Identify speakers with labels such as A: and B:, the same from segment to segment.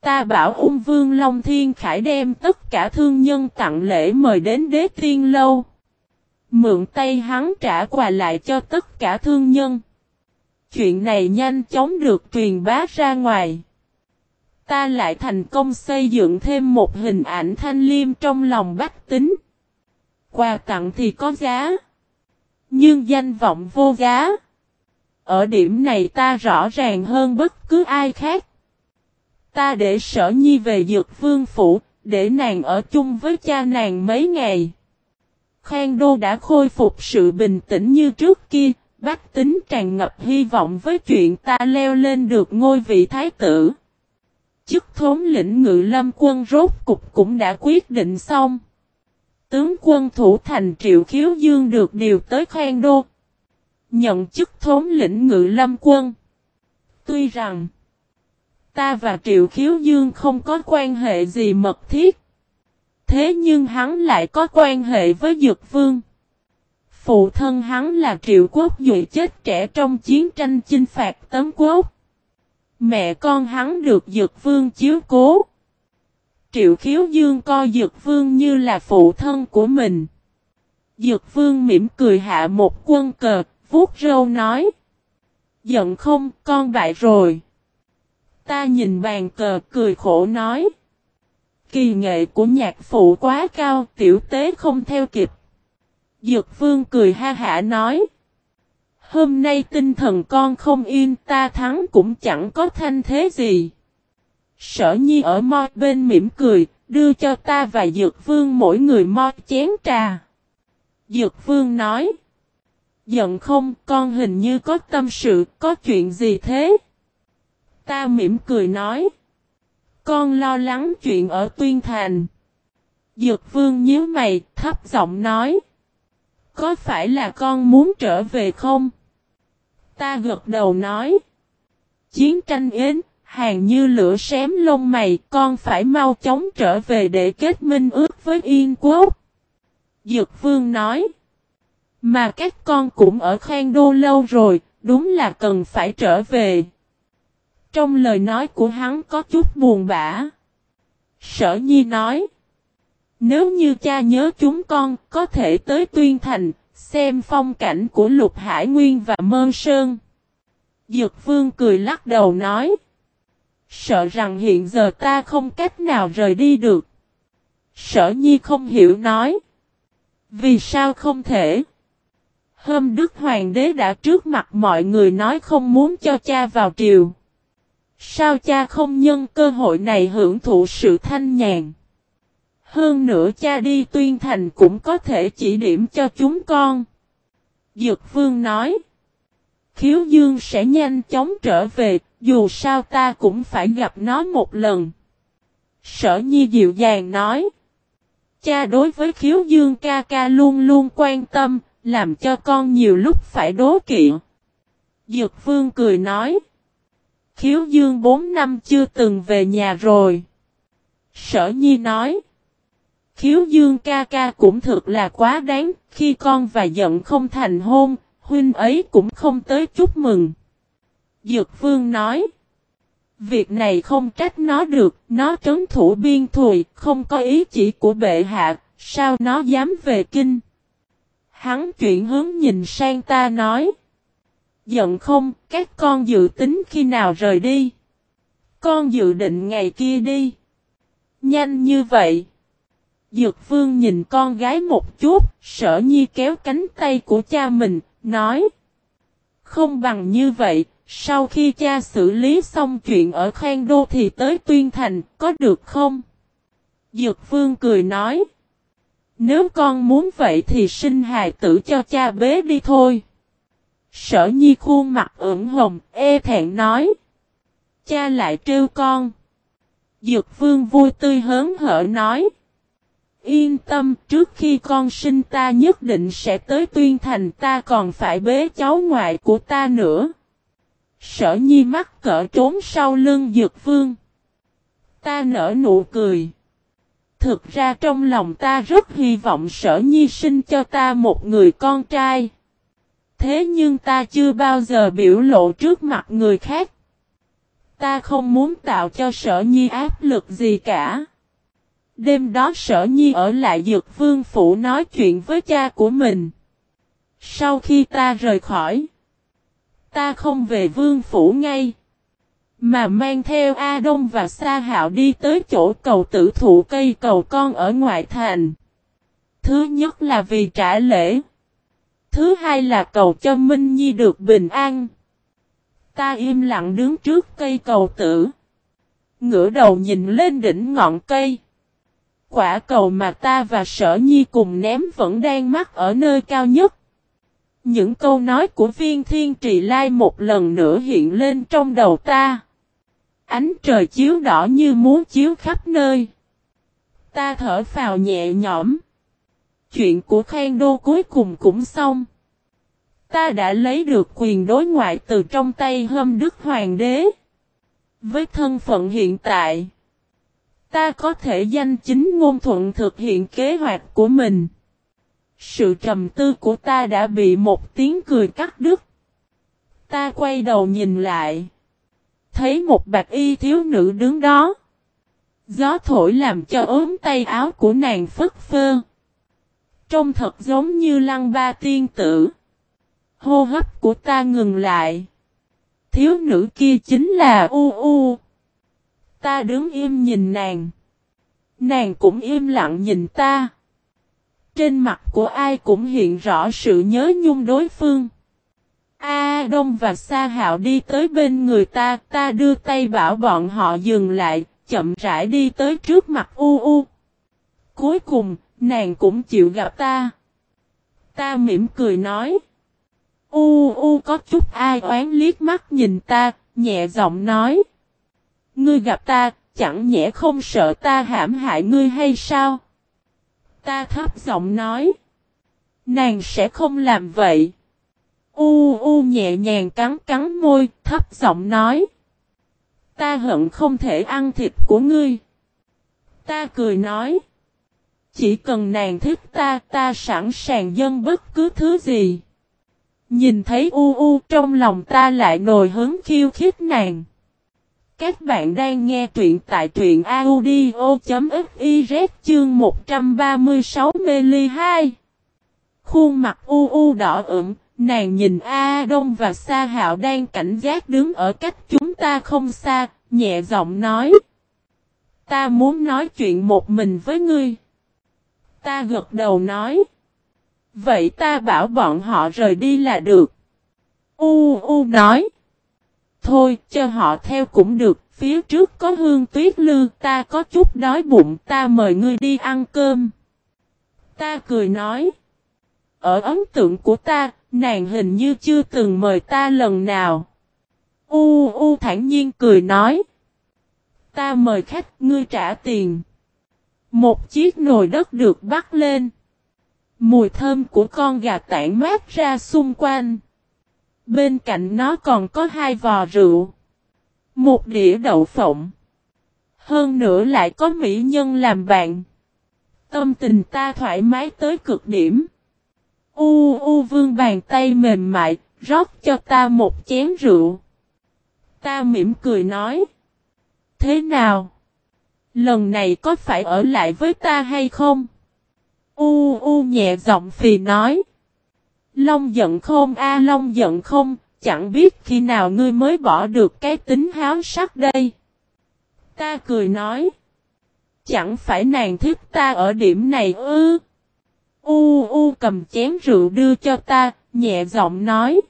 A: Ta bảo ung vương Long Thiên Khải đem tất cả thương nhân tặng lễ mời đến đế tiên lâu. Mượn tay hắn trả quà lại cho tất cả thương nhân. Chuyện này nhanh chóng được truyền bá ra ngoài. Ta lại thành công xây dựng thêm một hình ảnh thanh liêm trong lòng bách tính. Quà tặng thì có giá. Nhưng danh vọng vô giá. Ở điểm này ta rõ ràng hơn bất cứ ai khác. Ta để sở nhi về dược vương phủ, để nàng ở chung với cha nàng mấy ngày. Khang Đô đã khôi phục sự bình tĩnh như trước kia, bách tính tràn ngập hy vọng với chuyện ta leo lên được ngôi vị thái tử. Chức thống lĩnh ngự lâm quân rốt cục cũng đã quyết định xong. Tướng quân thủ thành Triệu Khiếu Dương được điều tới Khang Đô. Nhận chức thống lĩnh ngự lâm quân. Tuy rằng, ta và Triệu Khiếu Dương không có quan hệ gì mật thiết. Thế nhưng hắn lại có quan hệ với Dược Vương. Phụ thân hắn là Triệu Quốc Duệ chết trẻ trong chiến tranh chinh phạt tấm quốc. Mẹ con hắn được Dược Vương chiếu cố. Triệu Khiếu Dương coi Dược Vương như là phụ thân của mình. Dược Vương mỉm cười hạ một quân cờ, vuốt râu nói. Giận không, con bại rồi. Ta nhìn bàn cờ cười khổ nói. Kỳ nghệ của nhạc phụ quá cao, tiểu tế không theo kịp. Dược vương cười ha hả nói. Hôm nay tinh thần con không yên ta thắng cũng chẳng có thanh thế gì. Sở nhi ở mo bên mỉm cười, đưa cho ta và dược vương mỗi người mo chén trà. Dược vương nói. Giận không, con hình như có tâm sự, có chuyện gì thế? Ta mỉm cười nói. Con lo lắng chuyện ở Tuyên Thành. Dược vương nhíu mày, thấp giọng nói. Có phải là con muốn trở về không? Ta gật đầu nói. Chiến tranh yến, hàng như lửa xém lông mày, con phải mau chóng trở về để kết minh ước với Yên Quốc. Dược vương nói. Mà các con cũng ở Khang Đô lâu rồi, đúng là cần phải trở về. Trong lời nói của hắn có chút buồn bã. Sở Nhi nói. Nếu như cha nhớ chúng con, có thể tới Tuyên Thành, xem phong cảnh của Lục Hải Nguyên và Mơ Sơn. Dược Vương cười lắc đầu nói. Sợ rằng hiện giờ ta không cách nào rời đi được. Sở Nhi không hiểu nói. Vì sao không thể? Hôm Đức Hoàng đế đã trước mặt mọi người nói không muốn cho cha vào triều. Sao cha không nhân cơ hội này hưởng thụ sự thanh nhàn? Hơn nữa cha đi tuyên thành cũng có thể chỉ điểm cho chúng con. Dược vương nói. Khiếu dương sẽ nhanh chóng trở về, dù sao ta cũng phải gặp nó một lần. Sở nhi dịu dàng nói. Cha đối với khiếu dương ca ca luôn luôn quan tâm, làm cho con nhiều lúc phải đố kỵ. Dược vương cười nói. Khiếu dương 4 năm chưa từng về nhà rồi. Sở nhi nói. Khiếu dương ca ca cũng thực là quá đáng, khi con và giận không thành hôn, huynh ấy cũng không tới chúc mừng. Dược vương nói. Việc này không trách nó được, nó trấn thủ biên thùy, không có ý chỉ của bệ hạ, sao nó dám về kinh. Hắn chuyển hướng nhìn sang ta nói. Giận không, các con dự tính khi nào rời đi. Con dự định ngày kia đi. Nhanh như vậy. Dược vương nhìn con gái một chút, sở nhi kéo cánh tay của cha mình, nói. Không bằng như vậy, sau khi cha xử lý xong chuyện ở Khang Đô thì tới Tuyên Thành, có được không? Dược vương cười nói. Nếu con muốn vậy thì sinh hài tử cho cha bế đi thôi. Sở nhi khuôn mặt ửng hồng, e thẹn nói. Cha lại trêu con. Dược vương vui tươi hớn hở nói. Yên tâm, trước khi con sinh ta nhất định sẽ tới tuyên thành ta còn phải bế cháu ngoại của ta nữa. Sở nhi mắt cỡ trốn sau lưng dược vương. Ta nở nụ cười. Thực ra trong lòng ta rất hy vọng sở nhi sinh cho ta một người con trai. Thế nhưng ta chưa bao giờ biểu lộ trước mặt người khác. Ta không muốn tạo cho sở nhi áp lực gì cả. Đêm đó sở nhi ở lại dược vương phủ nói chuyện với cha của mình. Sau khi ta rời khỏi, ta không về vương phủ ngay. Mà mang theo A Đông và Sa Hạo đi tới chỗ cầu tử thụ cây cầu con ở ngoại thành. Thứ nhất là vì trả lễ. Thứ hai là cầu cho Minh Nhi được bình an. Ta im lặng đứng trước cây cầu tử. Ngửa đầu nhìn lên đỉnh ngọn cây. Quả cầu mà ta và sở nhi cùng ném vẫn đang mắc ở nơi cao nhất. Những câu nói của viên thiên trì lai một lần nữa hiện lên trong đầu ta. Ánh trời chiếu đỏ như muốn chiếu khắp nơi. Ta thở phào nhẹ nhõm. Chuyện của Khang Đô cuối cùng cũng xong. Ta đã lấy được quyền đối ngoại từ trong tay hâm đức hoàng đế. Với thân phận hiện tại, ta có thể danh chính ngôn thuận thực hiện kế hoạch của mình. Sự trầm tư của ta đã bị một tiếng cười cắt đứt. Ta quay đầu nhìn lại. Thấy một bạc y thiếu nữ đứng đó. Gió thổi làm cho ốm tay áo của nàng phất phơ. Trông thật giống như lăng ba tiên tử. Hô hấp của ta ngừng lại. Thiếu nữ kia chính là U U. Ta đứng im nhìn nàng. Nàng cũng im lặng nhìn ta. Trên mặt của ai cũng hiện rõ sự nhớ nhung đối phương. A Đông và Sa Hạo đi tới bên người ta, ta đưa tay bảo bọn họ dừng lại, chậm rãi đi tới trước mặt U U. Cuối cùng, nàng cũng chịu gặp ta. Ta mỉm cười nói. U U có chút ai oán liếc mắt nhìn ta, nhẹ giọng nói. Ngươi gặp ta, chẳng nhẽ không sợ ta hãm hại ngươi hay sao? Ta thấp giọng nói. Nàng sẽ không làm vậy. U U nhẹ nhàng cắn cắn môi, thấp giọng nói. Ta hận không thể ăn thịt của ngươi. Ta cười nói. Chỉ cần nàng thích ta, ta sẵn sàng dâng bất cứ thứ gì. Nhìn thấy U U trong lòng ta lại nổi hứng khiêu khích nàng. Các bạn đang nghe truyện tại truyện audio.fiz chương 136 mê 2. Khuôn mặt U U đỏ ửng, nàng nhìn A Đông và Sa Hạo đang cảnh giác đứng ở cách chúng ta không xa, nhẹ giọng nói. Ta muốn nói chuyện một mình với ngươi. Ta gật đầu nói. Vậy ta bảo bọn họ rời đi là được. U U nói. Thôi, cho họ theo cũng được, phía trước có hương tuyết lư, ta có chút đói bụng, ta mời ngươi đi ăn cơm. Ta cười nói. Ở ấn tượng của ta, nàng hình như chưa từng mời ta lần nào. U U thản nhiên cười nói. Ta mời khách, ngươi trả tiền. Một chiếc nồi đất được bắt lên. Mùi thơm của con gà tản mát ra xung quanh. Bên cạnh nó còn có hai vò rượu. Một đĩa đậu phộng. Hơn nữa lại có mỹ nhân làm bạn. Tâm tình ta thoải mái tới cực điểm. U u vương bàn tay mềm mại, rót cho ta một chén rượu. Ta mỉm cười nói. Thế nào? Lần này có phải ở lại với ta hay không? U u nhẹ giọng phì nói. Long giận không a long giận không, chẳng biết khi nào ngươi mới bỏ được cái tính háo sắc đây. Ta cười nói. Chẳng phải nàng thích ta ở điểm này ư. U u cầm chén rượu đưa cho ta, nhẹ giọng nói.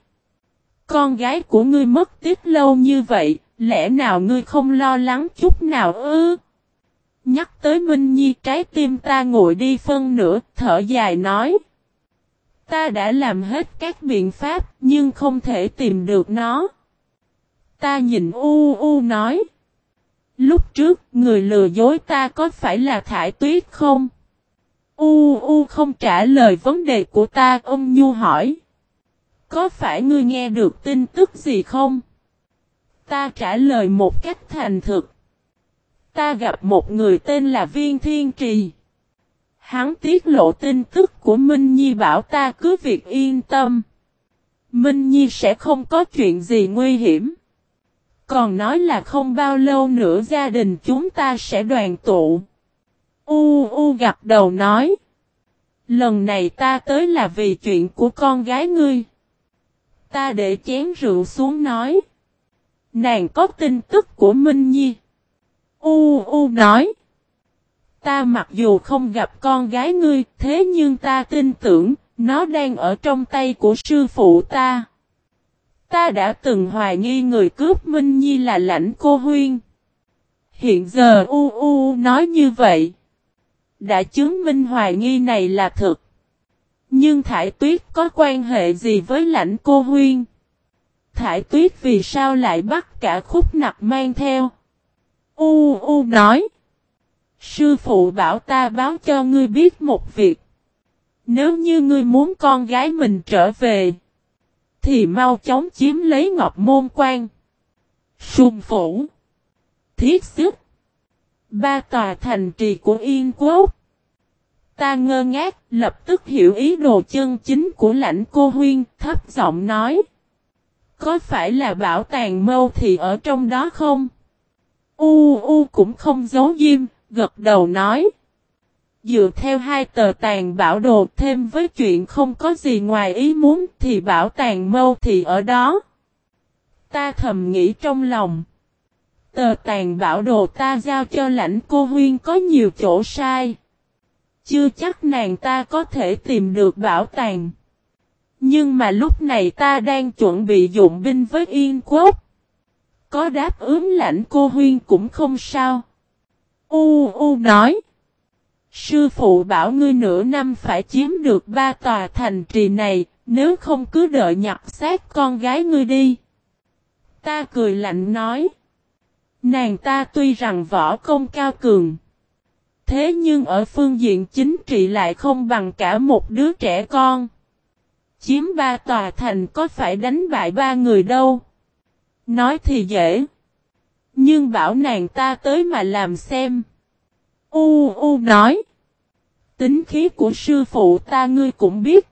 A: Con gái của ngươi mất tích lâu như vậy, lẽ nào ngươi không lo lắng chút nào ư? Nhắc tới Minh Nhi trái tim ta ngồi đi phân nửa, thở dài nói. Ta đã làm hết các biện pháp, nhưng không thể tìm được nó. Ta nhìn u u nói. Lúc trước, người lừa dối ta có phải là thải tuyết không? U u không trả lời vấn đề của ta, ông Nhu hỏi. Có phải ngươi nghe được tin tức gì không? Ta trả lời một cách thành thực. Ta gặp một người tên là Viên Thiên Trì. Hắn tiết lộ tin tức của Minh Nhi bảo ta cứ việc yên tâm. Minh Nhi sẽ không có chuyện gì nguy hiểm. Còn nói là không bao lâu nữa gia đình chúng ta sẽ đoàn tụ. U U gặp đầu nói. Lần này ta tới là vì chuyện của con gái ngươi. Ta để chén rượu xuống nói. Nàng có tin tức của Minh Nhi. U U nói. Ta mặc dù không gặp con gái ngươi, thế nhưng ta tin tưởng, nó đang ở trong tay của sư phụ ta. Ta đã từng hoài nghi người cướp Minh Nhi là lãnh cô huyên. Hiện giờ U U nói như vậy. Đã chứng minh hoài nghi này là thực. Nhưng Thải Tuyết có quan hệ gì với lãnh cô huyên? Thải Tuyết vì sao lại bắt cả khúc nặc mang theo? U U nói. Sư phụ bảo ta báo cho ngươi biết một việc. Nếu như ngươi muốn con gái mình trở về. Thì mau chóng chiếm lấy ngọc môn quan. Sùng phủ. Thiết sức. Ba tòa thành trì của Yên Quốc. Ta ngơ ngác, lập tức hiểu ý đồ chân chính của lãnh cô huyên, thấp giọng nói. Có phải là bảo tàng mâu thì ở trong đó không? U U cũng không giấu diêm, gật đầu nói. Dựa theo hai tờ tàn bảo đồ thêm với chuyện không có gì ngoài ý muốn thì bảo tàng mâu thì ở đó. Ta thầm nghĩ trong lòng. Tờ tàn bảo đồ ta giao cho lãnh cô huyên có nhiều chỗ sai. Chưa chắc nàng ta có thể tìm được bảo tàng. Nhưng mà lúc này ta đang chuẩn bị dụng binh với Yên Quốc. Có đáp ứng lãnh cô huyên cũng không sao. U U nói. Sư phụ bảo ngươi nửa năm phải chiếm được ba tòa thành trì này, nếu không cứ đợi nhặt xác con gái ngươi đi. Ta cười lạnh nói. Nàng ta tuy rằng võ công cao cường. Thế nhưng ở phương diện chính trị lại không bằng cả một đứa trẻ con. Chiếm ba tòa thành có phải đánh bại ba người đâu. Nói thì dễ. Nhưng bảo nàng ta tới mà làm xem. U U nói. Tính khí của sư phụ ta ngươi cũng biết.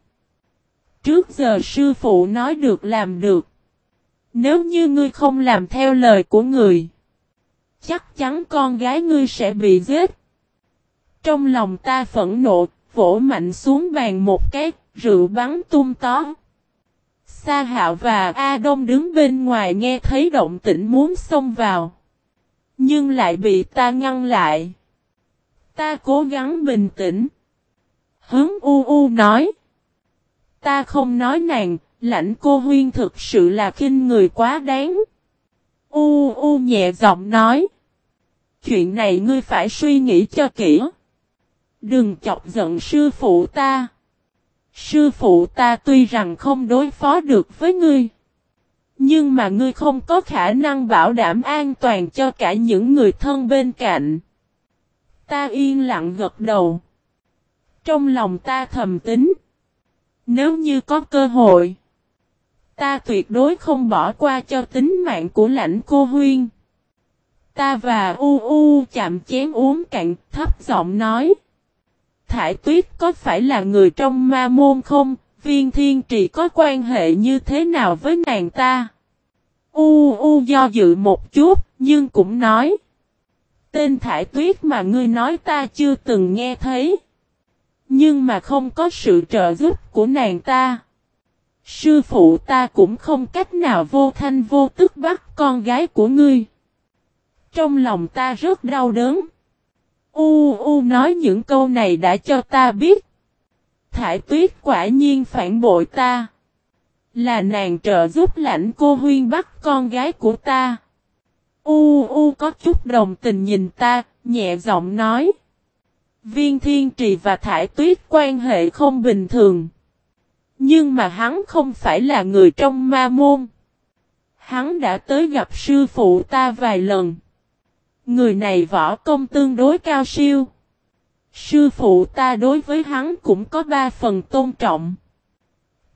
A: Trước giờ sư phụ nói được làm được. Nếu như ngươi không làm theo lời của người. Chắc chắn con gái ngươi sẽ bị giết. Trong lòng ta phẫn nộ, vỗ mạnh xuống bàn một cái, rượu bắn tung tó. Sa Hạo và A Đông đứng bên ngoài nghe thấy động tĩnh muốn xông vào. Nhưng lại bị ta ngăn lại. Ta cố gắng bình tĩnh. Hướng u u nói. Ta không nói nàng, lãnh cô huyên thực sự là khinh người quá đáng. U u nhẹ giọng nói. Chuyện này ngươi phải suy nghĩ cho kỹ. Đừng chọc giận sư phụ ta. Sư phụ ta tuy rằng không đối phó được với ngươi. Nhưng mà ngươi không có khả năng bảo đảm an toàn cho cả những người thân bên cạnh. Ta yên lặng gật đầu. Trong lòng ta thầm tính. Nếu như có cơ hội. Ta tuyệt đối không bỏ qua cho tính mạng của lãnh cô huyên. Ta và U U chạm chén uống cạn, thấp giọng nói. Thải tuyết có phải là người trong ma môn không? Viên thiên trì có quan hệ như thế nào với nàng ta? U U do dự một chút, nhưng cũng nói. Tên thải tuyết mà ngươi nói ta chưa từng nghe thấy. Nhưng mà không có sự trợ giúp của nàng ta. Sư phụ ta cũng không cách nào vô thanh vô tức bắt con gái của ngươi. Trong lòng ta rất đau đớn. U U nói những câu này đã cho ta biết. Thải tuyết quả nhiên phản bội ta. Là nàng trợ giúp lãnh cô huyên bắt con gái của ta. U U có chút đồng tình nhìn ta, nhẹ giọng nói. Viên thiên trì và thải tuyết quan hệ không bình thường. Nhưng mà hắn không phải là người trong ma môn. Hắn đã tới gặp sư phụ ta vài lần. Người này võ công tương đối cao siêu. Sư phụ ta đối với hắn cũng có ba phần tôn trọng.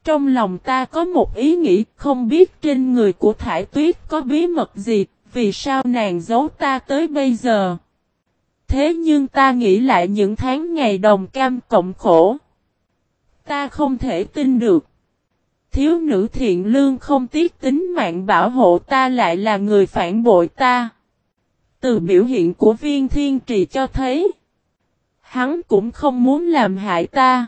A: Trong lòng ta có một ý nghĩ không biết trên người của Thải Tuyết có bí mật gì, vì sao nàng giấu ta tới bây giờ. Thế nhưng ta nghĩ lại những tháng ngày đồng cam cộng khổ. Ta không thể tin được. Thiếu nữ thiện lương không tiếc tính mạng bảo hộ ta lại là người phản bội ta. Từ biểu hiện của viên thiên trì cho thấy. Hắn cũng không muốn làm hại ta.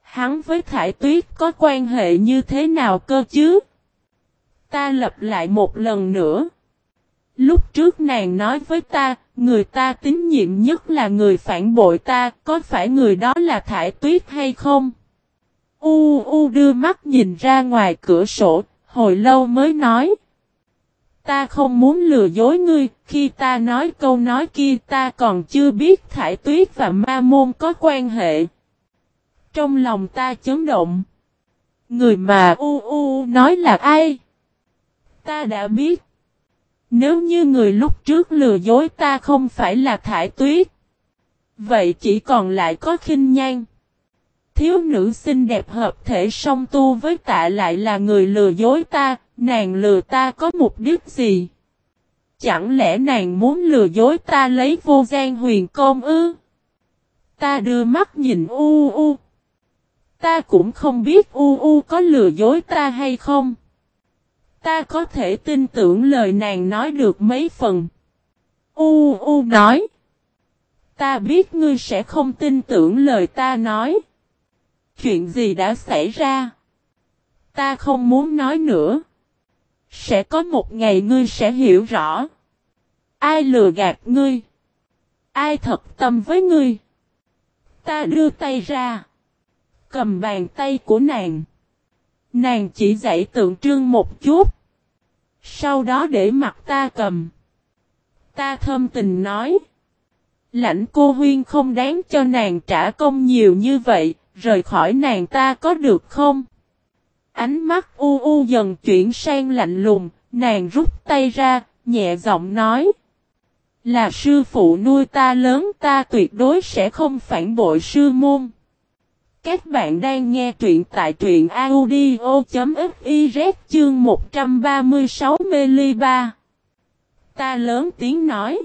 A: Hắn với Thải Tuyết có quan hệ như thế nào cơ chứ? Ta lặp lại một lần nữa. Lúc trước nàng nói với ta, người ta tín nhiệm nhất là người phản bội ta, có phải người đó là Thải Tuyết hay không? U U đưa mắt nhìn ra ngoài cửa sổ, hồi lâu mới nói. Ta không muốn lừa dối ngươi, khi ta nói câu nói kia ta còn chưa biết Thải Tuyết và Ma Môn có quan hệ. Trong lòng ta chấn động. Người mà U U nói là ai? Ta đã biết. Nếu như người lúc trước lừa dối ta không phải là Thải Tuyết. Vậy chỉ còn lại có khinh nhan. Thiếu nữ xinh đẹp hợp thể song tu với tạ lại là người lừa dối ta, nàng lừa ta có mục đích gì? Chẳng lẽ nàng muốn lừa dối ta lấy vô gian huyền công ư? Ta đưa mắt nhìn u u. Ta cũng không biết u u có lừa dối ta hay không. Ta có thể tin tưởng lời nàng nói được mấy phần. U U nói. Ta biết ngươi sẽ không tin tưởng lời ta nói. Chuyện gì đã xảy ra? Ta không muốn nói nữa. Sẽ có một ngày ngươi sẽ hiểu rõ. Ai lừa gạt ngươi? Ai thật tâm với ngươi? Ta đưa tay ra. Cầm bàn tay của nàng. Nàng chỉ dạy tượng trưng một chút. Sau đó để mặt ta cầm. Ta thâm tình nói. Lãnh cô huyên không đáng cho nàng trả công nhiều như vậy, rời khỏi nàng ta có được không? Ánh mắt u u dần chuyển sang lạnh lùng, nàng rút tay ra, nhẹ giọng nói. Là sư phụ nuôi ta lớn ta tuyệt đối sẽ không phản bội sư môn. Các bạn đang nghe truyện tại truyện audio.fiz chương 136 mê 3. Ta lớn tiếng nói.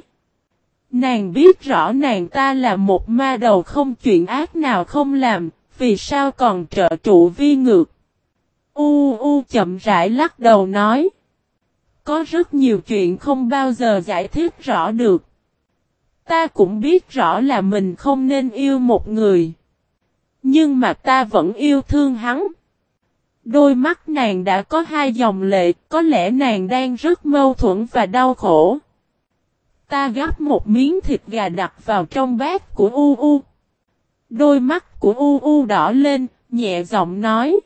A: Nàng biết rõ nàng ta là một ma đầu không chuyện ác nào không làm, vì sao còn trợ trụ vi ngược. U u chậm rãi lắc đầu nói. Có rất nhiều chuyện không bao giờ giải thích rõ được. Ta cũng biết rõ là mình không nên yêu một người. Nhưng mà ta vẫn yêu thương hắn. Đôi mắt nàng đã có hai dòng lệ, có lẽ nàng đang rất mâu thuẫn và đau khổ. Ta gắp một miếng thịt gà đặt vào trong bát của U U. Đôi mắt của U U đỏ lên, nhẹ giọng nói.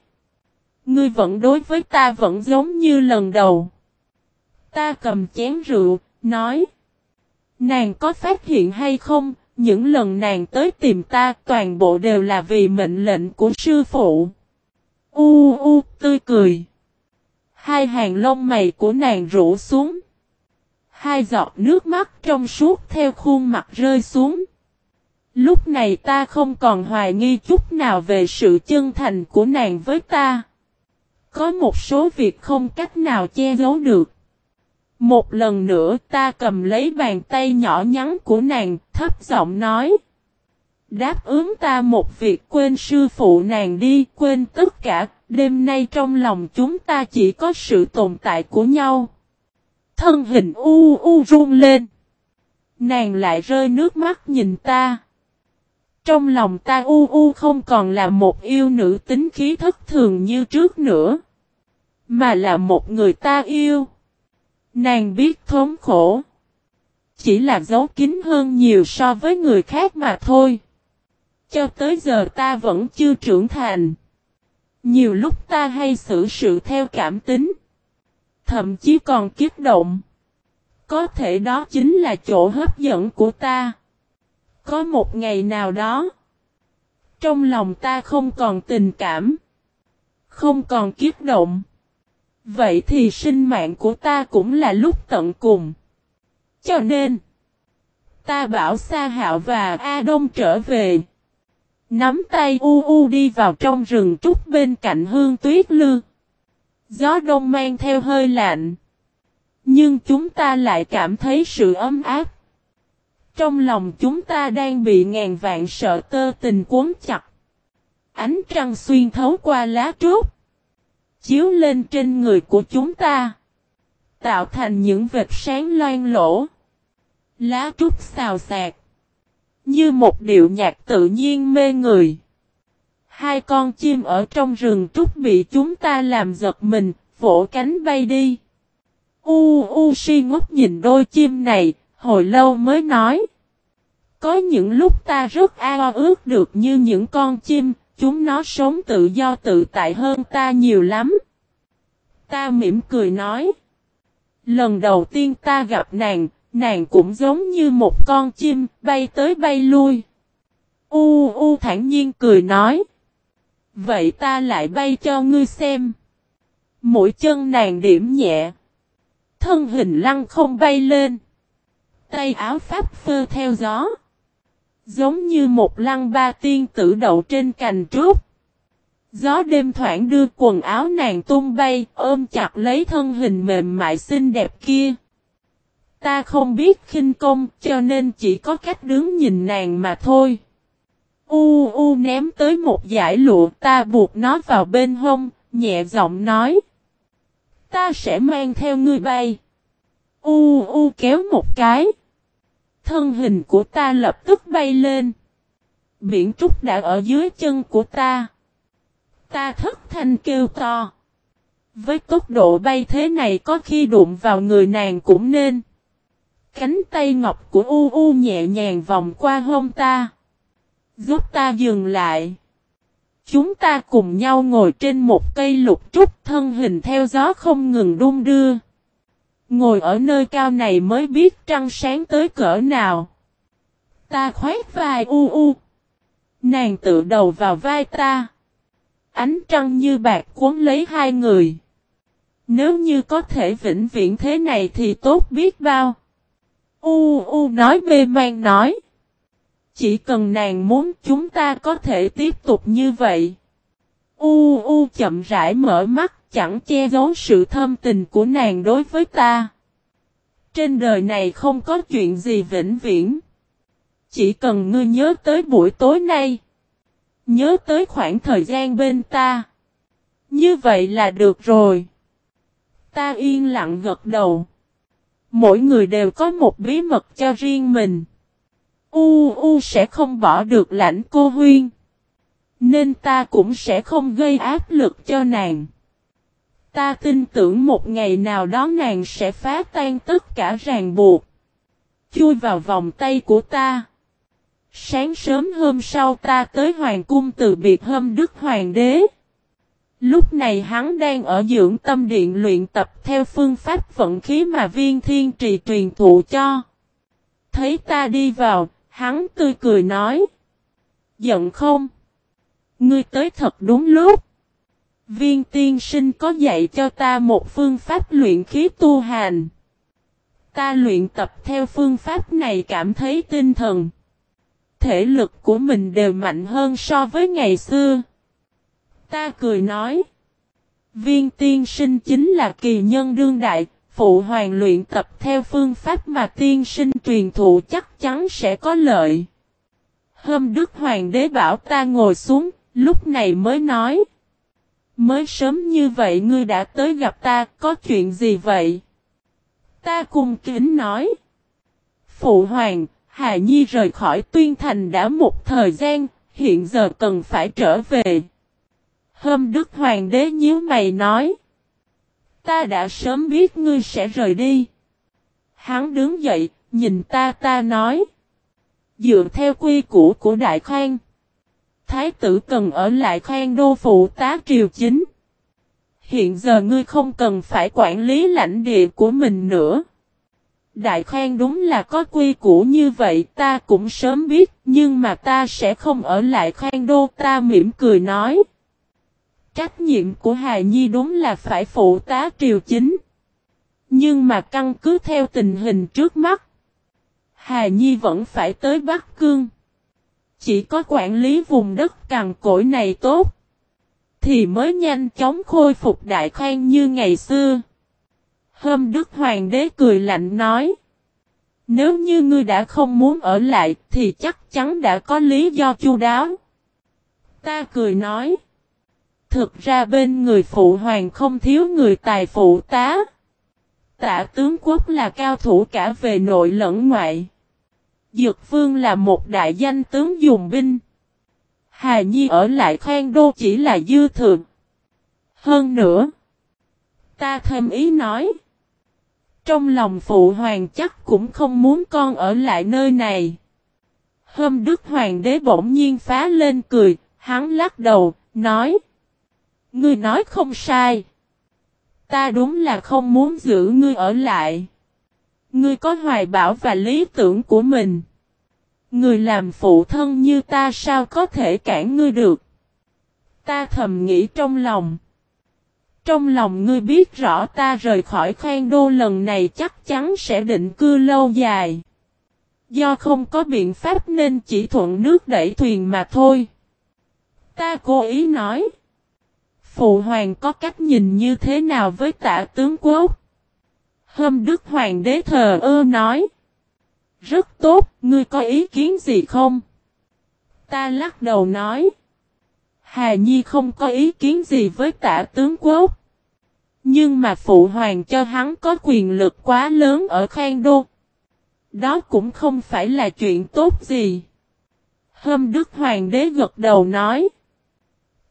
A: Ngươi vẫn đối với ta vẫn giống như lần đầu. Ta cầm chén rượu, nói. Nàng có phát hiện hay không, những lần nàng tới tìm ta toàn bộ đều là vì mệnh lệnh của sư phụ. U u tươi cười. Hai hàng lông mày của nàng rủ xuống. Hai giọt nước mắt trong suốt theo khuôn mặt rơi xuống. Lúc này ta không còn hoài nghi chút nào về sự chân thành của nàng với ta. Có một số việc không cách nào che giấu được. Một lần nữa ta cầm lấy bàn tay nhỏ nhắn của nàng, thấp giọng nói. Đáp ứng ta một việc quên sư phụ nàng đi, quên tất cả, đêm nay trong lòng chúng ta chỉ có sự tồn tại của nhau. Thân hình u u run lên. Nàng lại rơi nước mắt nhìn ta. Trong lòng ta u u không còn là một yêu nữ tính khí thất thường như trước nữa. Mà là một người ta yêu. Nàng biết thống khổ. Chỉ là giấu kín hơn nhiều so với người khác mà thôi. Cho tới giờ ta vẫn chưa trưởng thành. Nhiều lúc ta hay xử sự theo cảm tính. Thậm chí còn kiếp động. Có thể đó chính là chỗ hấp dẫn của ta. Có một ngày nào đó. Trong lòng ta không còn tình cảm. Không còn kiếp động. Vậy thì sinh mạng của ta cũng là lúc tận cùng. Cho nên, ta bảo Sa Hạo và A Đông trở về. Nắm tay u u đi vào trong rừng trúc bên cạnh hương tuyết lư. Gió đông mang theo hơi lạnh. Nhưng chúng ta lại cảm thấy sự ấm áp. Trong lòng chúng ta đang bị ngàn vạn sợ tơ tình cuốn chặt. Ánh trăng xuyên thấu qua lá trúc. Chiếu lên trên người của chúng ta. Tạo thành những vệt sáng loan lỗ. Lá trúc xào xạc. Như một điệu nhạc tự nhiên mê người. Hai con chim ở trong rừng trúc bị chúng ta làm giật mình, vỗ cánh bay đi. U U si ngốc nhìn đôi chim này, hồi lâu mới nói. Có những lúc ta rất ao ước được như những con chim, chúng nó sống tự do tự tại hơn ta nhiều lắm. Ta mỉm cười nói. Lần đầu tiên ta gặp nàng, nàng cũng giống như một con chim, bay tới bay lui. U U thản nhiên cười nói. Vậy ta lại bay cho ngươi xem. mỗi chân nàng điểm nhẹ. Thân hình lăng không bay lên. Tay áo pháp phơ theo gió. Giống như một lăng ba tiên tử đậu trên cành trúc. Gió đêm thoảng đưa quần áo nàng tung bay, ôm chặt lấy thân hình mềm mại xinh đẹp kia. Ta không biết khinh công, cho nên chỉ có cách đứng nhìn nàng mà thôi. U u ném tới một giải lụa, ta buộc nó vào bên hông, nhẹ giọng nói. Ta sẽ mang theo ngươi bay. U u kéo một cái. Thân hình của ta lập tức bay lên. Biển trúc đã ở dưới chân của ta. Ta thất thanh kêu to. Với tốc độ bay thế này có khi đụng vào người nàng cũng nên. Cánh tay ngọc của U U nhẹ nhàng vòng qua hông ta. Giúp ta dừng lại. Chúng ta cùng nhau ngồi trên một cây lục trúc thân hình theo gió không ngừng đung đưa. Ngồi ở nơi cao này mới biết trăng sáng tới cỡ nào. Ta khoét vai u u. Nàng tự đầu vào vai ta. Ánh trăng như bạc cuốn lấy hai người. Nếu như có thể vĩnh viễn thế này thì tốt biết bao. U u nói mê man nói. Chỉ cần nàng muốn chúng ta có thể tiếp tục như vậy. U u chậm rãi mở mắt chẳng che giấu sự thâm tình của nàng đối với ta. Trên đời này không có chuyện gì vĩnh viễn. Chỉ cần ngươi nhớ tới buổi tối nay. Nhớ tới khoảng thời gian bên ta. Như vậy là được rồi. Ta yên lặng gật đầu. Mỗi người đều có một bí mật cho riêng mình. U U sẽ không bỏ được lãnh cô Huyên. Nên ta cũng sẽ không gây áp lực cho nàng. Ta tin tưởng một ngày nào đó nàng sẽ phá tan tất cả ràng buộc. Chui vào vòng tay của ta. Sáng sớm hôm sau ta tới Hoàng cung từ biệt hôm Đức Hoàng đế. Lúc này hắn đang ở dưỡng tâm điện luyện tập theo phương pháp vận khí mà viên thiên trì truyền thụ cho. Thấy ta đi vào, hắn tươi cười nói. Giận không? Ngươi tới thật đúng lúc. Viên tiên sinh có dạy cho ta một phương pháp luyện khí tu hành. Ta luyện tập theo phương pháp này cảm thấy tinh thần. Thể lực của mình đều mạnh hơn so với ngày xưa. Ta cười nói. Viên tiên sinh chính là kỳ nhân đương đại, phụ hoàng luyện tập theo phương pháp mà tiên sinh truyền thụ chắc chắn sẽ có lợi. Hôm Đức Hoàng đế bảo ta ngồi xuống, lúc này mới nói. Mới sớm như vậy ngươi đã tới gặp ta, có chuyện gì vậy? Ta cùng kính nói. Phụ hoàng, Hà Nhi rời khỏi tuyên thành đã một thời gian, hiện giờ cần phải trở về. Hôm Đức Hoàng đế nhíu mày nói. Ta đã sớm biết ngươi sẽ rời đi. Hắn đứng dậy, nhìn ta ta nói. Dựa theo quy củ của Đại Khang. Thái tử cần ở lại khoan đô phụ tá triều chính. Hiện giờ ngươi không cần phải quản lý lãnh địa của mình nữa. Đại khoan đúng là có quy củ như vậy, ta cũng sớm biết, nhưng mà ta sẽ không ở lại khoan đô, ta mỉm cười nói. Trách nhiệm của Hà Nhi đúng là phải phụ tá triều chính. Nhưng mà căn cứ theo tình hình trước mắt. Hà Nhi vẫn phải tới Bắc Cương. Chỉ có quản lý vùng đất cằn cỗi này tốt. Thì mới nhanh chóng khôi phục đại khoan như ngày xưa. Hôm Đức Hoàng đế cười lạnh nói. Nếu như ngươi đã không muốn ở lại, thì chắc chắn đã có lý do chu đáo. Ta cười nói. Thực ra bên người phụ hoàng không thiếu người tài phụ tá. tả tướng quốc là cao thủ cả về nội lẫn ngoại. Dược vương là một đại danh tướng dùng binh. Hà Nhi ở lại khoan đô chỉ là dư thượng. Hơn nữa. Ta thêm ý nói. Trong lòng phụ hoàng chắc cũng không muốn con ở lại nơi này. Hôm Đức Hoàng đế bỗng nhiên phá lên cười, hắn lắc đầu, nói. Ngươi nói không sai. Ta đúng là không muốn giữ ngươi ở lại. Ngươi có hoài bão và lý tưởng của mình. Người làm phụ thân như ta sao có thể cản ngươi được. Ta thầm nghĩ trong lòng. Trong lòng ngươi biết rõ ta rời khỏi khoan đô lần này chắc chắn sẽ định cư lâu dài. Do không có biện pháp nên chỉ thuận nước đẩy thuyền mà thôi. Ta cố ý nói. Phụ hoàng có cách nhìn như thế nào với tả tướng quốc? Hôm Đức Hoàng đế thờ ơ nói. Rất tốt, ngươi có ý kiến gì không? Ta lắc đầu nói. Hà Nhi không có ý kiến gì với tả tướng quốc. Nhưng mà phụ hoàng cho hắn có quyền lực quá lớn ở Khang Đô. Đó cũng không phải là chuyện tốt gì. Hôm Đức Hoàng đế gật đầu nói.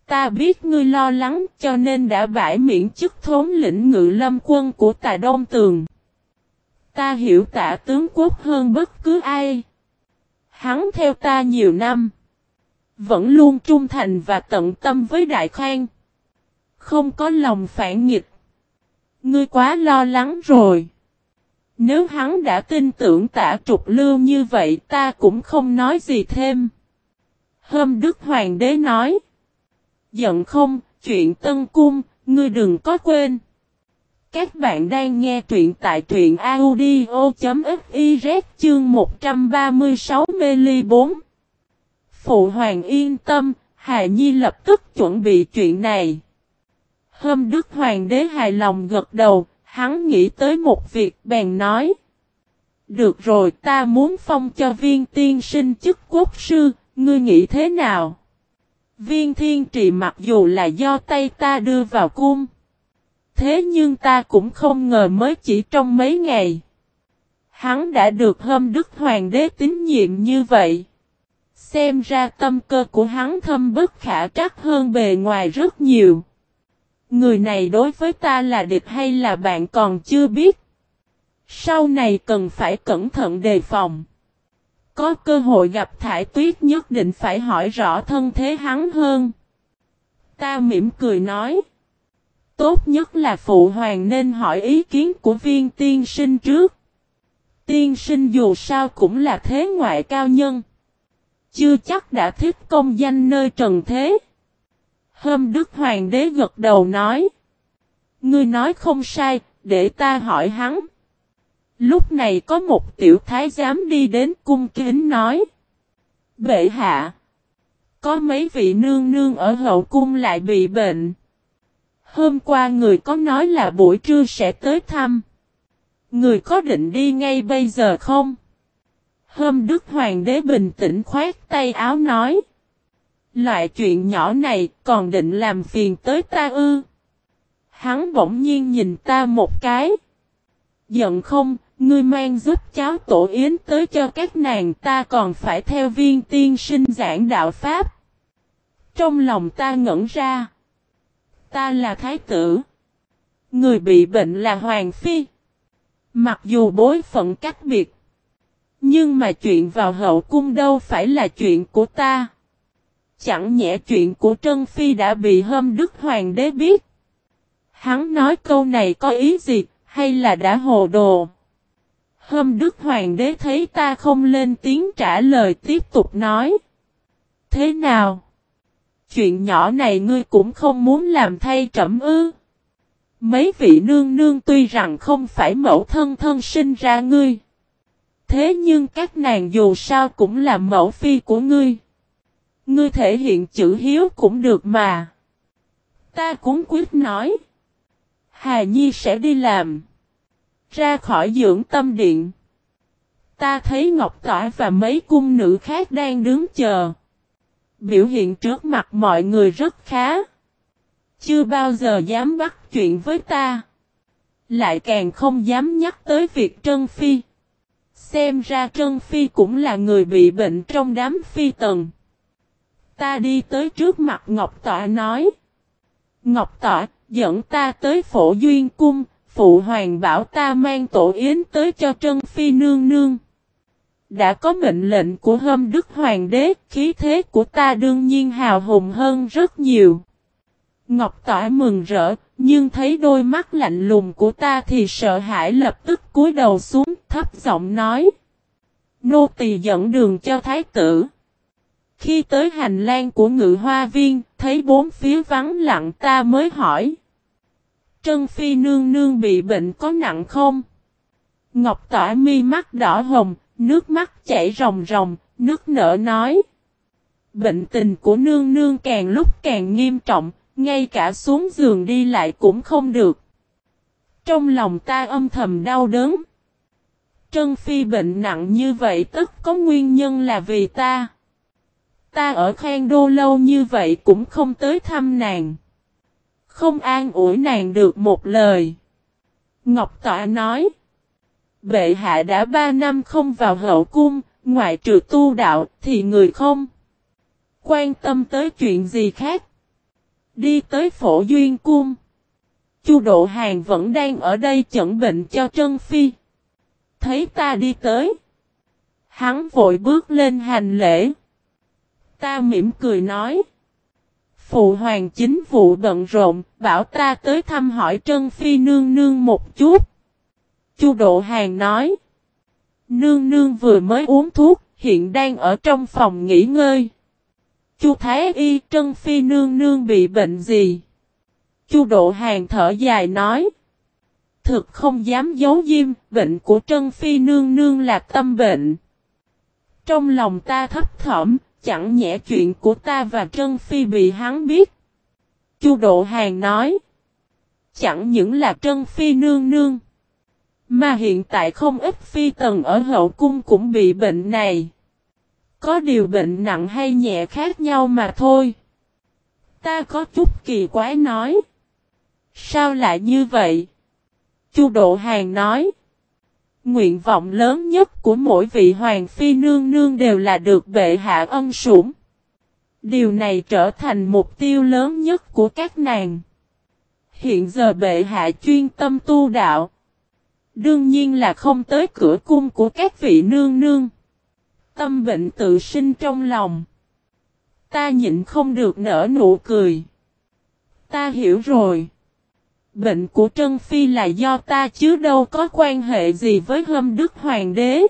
A: Ta biết ngươi lo lắng, cho nên đã bãi miễn chức thống lĩnh ngự lâm quân của tà Đông Tường. Ta hiểu tạ tướng quốc hơn bất cứ ai. Hắn theo ta nhiều năm. Vẫn luôn trung thành và tận tâm với Đại Khang. Không có lòng phản nghịch. Ngươi quá lo lắng rồi. Nếu hắn đã tin tưởng tả trục lưu như vậy, ta cũng không nói gì thêm. Hôm Đức Hoàng đế nói. Giận không, chuyện tân cung, ngươi đừng có quên. Các bạn đang nghe truyện tại truyện audio.fiz chương 136 mê 4. Phụ hoàng yên tâm, Hà Nhi lập tức chuẩn bị chuyện này. Hôm Đức Hoàng đế hài lòng gật đầu, hắn nghĩ tới một việc bèn nói. Được rồi ta muốn phong cho viên tiên sinh chức quốc sư, ngươi nghĩ thế nào? Viên thiên trì mặc dù là do tay ta đưa vào cung. Thế nhưng ta cũng không ngờ mới chỉ trong mấy ngày. Hắn đã được hâm Đức Hoàng đế tín nhiệm như vậy. Xem ra tâm cơ của hắn thâm bất khả trắc hơn bề ngoài rất nhiều. Người này đối với ta là địch hay là bạn còn chưa biết. Sau này cần phải cẩn thận đề phòng. Có cơ hội gặp thải tuyết nhất định phải hỏi rõ thân thế hắn hơn. Ta mỉm cười nói. Tốt nhất là phụ hoàng nên hỏi ý kiến của viên tiên sinh trước. Tiên sinh dù sao cũng là thế ngoại cao nhân. Chưa chắc đã thích công danh nơi trần thế. Hôm Đức Hoàng đế gật đầu nói. Ngươi nói không sai, để ta hỏi hắn. Lúc này có một tiểu thái giám đi đến cung kính nói. Bệ hạ. Có mấy vị nương nương ở hậu cung lại bị bệnh. Hôm qua người có nói là buổi trưa sẽ tới thăm. Người có định đi ngay bây giờ không? Hôm Đức Hoàng đế bình tĩnh khoát tay áo nói. Loại chuyện nhỏ này còn định làm phiền tới ta ư. Hắn bỗng nhiên nhìn ta một cái. Giận không, ngươi mang giúp cháu tổ yến tới cho các nàng ta còn phải theo viên tiên sinh giảng đạo Pháp. Trong lòng ta ngẩn ra. Ta là thái tử. Người bị bệnh là hoàng phi. Mặc dù bối phận cách biệt. Nhưng mà chuyện vào hậu cung đâu phải là chuyện của ta. Chẳng nhẽ chuyện của Trân Phi đã bị hâm đức hoàng đế biết. Hắn nói câu này có ý gì, hay là đã hồ đồ? Hâm đức hoàng đế thấy ta không lên tiếng trả lời tiếp tục nói. Thế nào? Chuyện nhỏ này ngươi cũng không muốn làm thay trẫm ư. Mấy vị nương nương tuy rằng không phải mẫu thân thân sinh ra ngươi. Thế nhưng các nàng dù sao cũng là mẫu phi của ngươi. Ngươi thể hiện chữ hiếu cũng được mà. Ta cũng quyết nói. Hà Nhi sẽ đi làm. Ra khỏi dưỡng tâm điện. Ta thấy Ngọc Tỏa và mấy cung nữ khác đang đứng chờ. Biểu hiện trước mặt mọi người rất khá. Chưa bao giờ dám bắt chuyện với ta. Lại càng không dám nhắc tới việc Trân Phi. Xem ra Trân Phi cũng là người bị bệnh trong đám phi tần. Ta đi tới trước mặt Ngọc Tọa nói. Ngọc Tọa, dẫn ta tới phổ duyên cung, phụ hoàng bảo ta mang tổ yến tới cho Trân Phi nương nương. Đã có mệnh lệnh của hâm đức hoàng đế, khí thế của ta đương nhiên hào hùng hơn rất nhiều. Ngọc Tỏa mừng rỡ, nhưng thấy đôi mắt lạnh lùng của ta thì sợ hãi lập tức cúi đầu xuống thấp giọng nói. Nô tỳ dẫn đường cho thái tử. Khi tới hành lang của ngự hoa viên, thấy bốn phía vắng lặng ta mới hỏi. Trân Phi nương nương bị bệnh có nặng không? Ngọc tỏa mi mắt đỏ hồng, nước mắt chảy ròng ròng, nước nở nói. Bệnh tình của nương nương càng lúc càng nghiêm trọng, ngay cả xuống giường đi lại cũng không được. Trong lòng ta âm thầm đau đớn. Trân Phi bệnh nặng như vậy tất có nguyên nhân là vì ta. Ta ở Khang Đô lâu như vậy cũng không tới thăm nàng. Không an ủi nàng được một lời. Ngọc Tọa nói. Bệ hạ đã ba năm không vào hậu cung, ngoại trừ tu đạo thì người không. Quan tâm tới chuyện gì khác. Đi tới phổ duyên cung. Chu Độ Hàng vẫn đang ở đây chẩn bệnh cho Trân Phi. Thấy ta đi tới. Hắn vội bước lên hành lễ. Ta mỉm cười nói. Phụ hoàng chính vụ bận rộn, bảo ta tới thăm hỏi Trân Phi nương nương một chút. Chu Độ Hàng nói. Nương nương vừa mới uống thuốc, hiện đang ở trong phòng nghỉ ngơi. Chu Thái Y Trân Phi nương nương bị bệnh gì? Chu Độ Hàng thở dài nói. Thực không dám giấu diêm, bệnh của Trân Phi nương nương là tâm bệnh. Trong lòng ta thấp thỏm, chẳng nhẹ chuyện của ta và Trân Phi bị hắn biết. Chu Độ Hàng nói. Chẳng những là Trân Phi nương nương. Mà hiện tại không ít phi tần ở hậu cung cũng bị bệnh này. Có điều bệnh nặng hay nhẹ khác nhau mà thôi. Ta có chút kỳ quái nói. Sao lại như vậy? Chu Độ Hàng nói. Nguyện vọng lớn nhất của mỗi vị hoàng phi nương nương đều là được bệ hạ ân sủng. Điều này trở thành mục tiêu lớn nhất của các nàng. Hiện giờ bệ hạ chuyên tâm tu đạo. Đương nhiên là không tới cửa cung của các vị nương nương. Tâm bệnh tự sinh trong lòng. Ta nhịn không được nở nụ cười. Ta hiểu rồi. Bệnh của Trân Phi là do ta chứ đâu có quan hệ gì với hâm đức hoàng đế.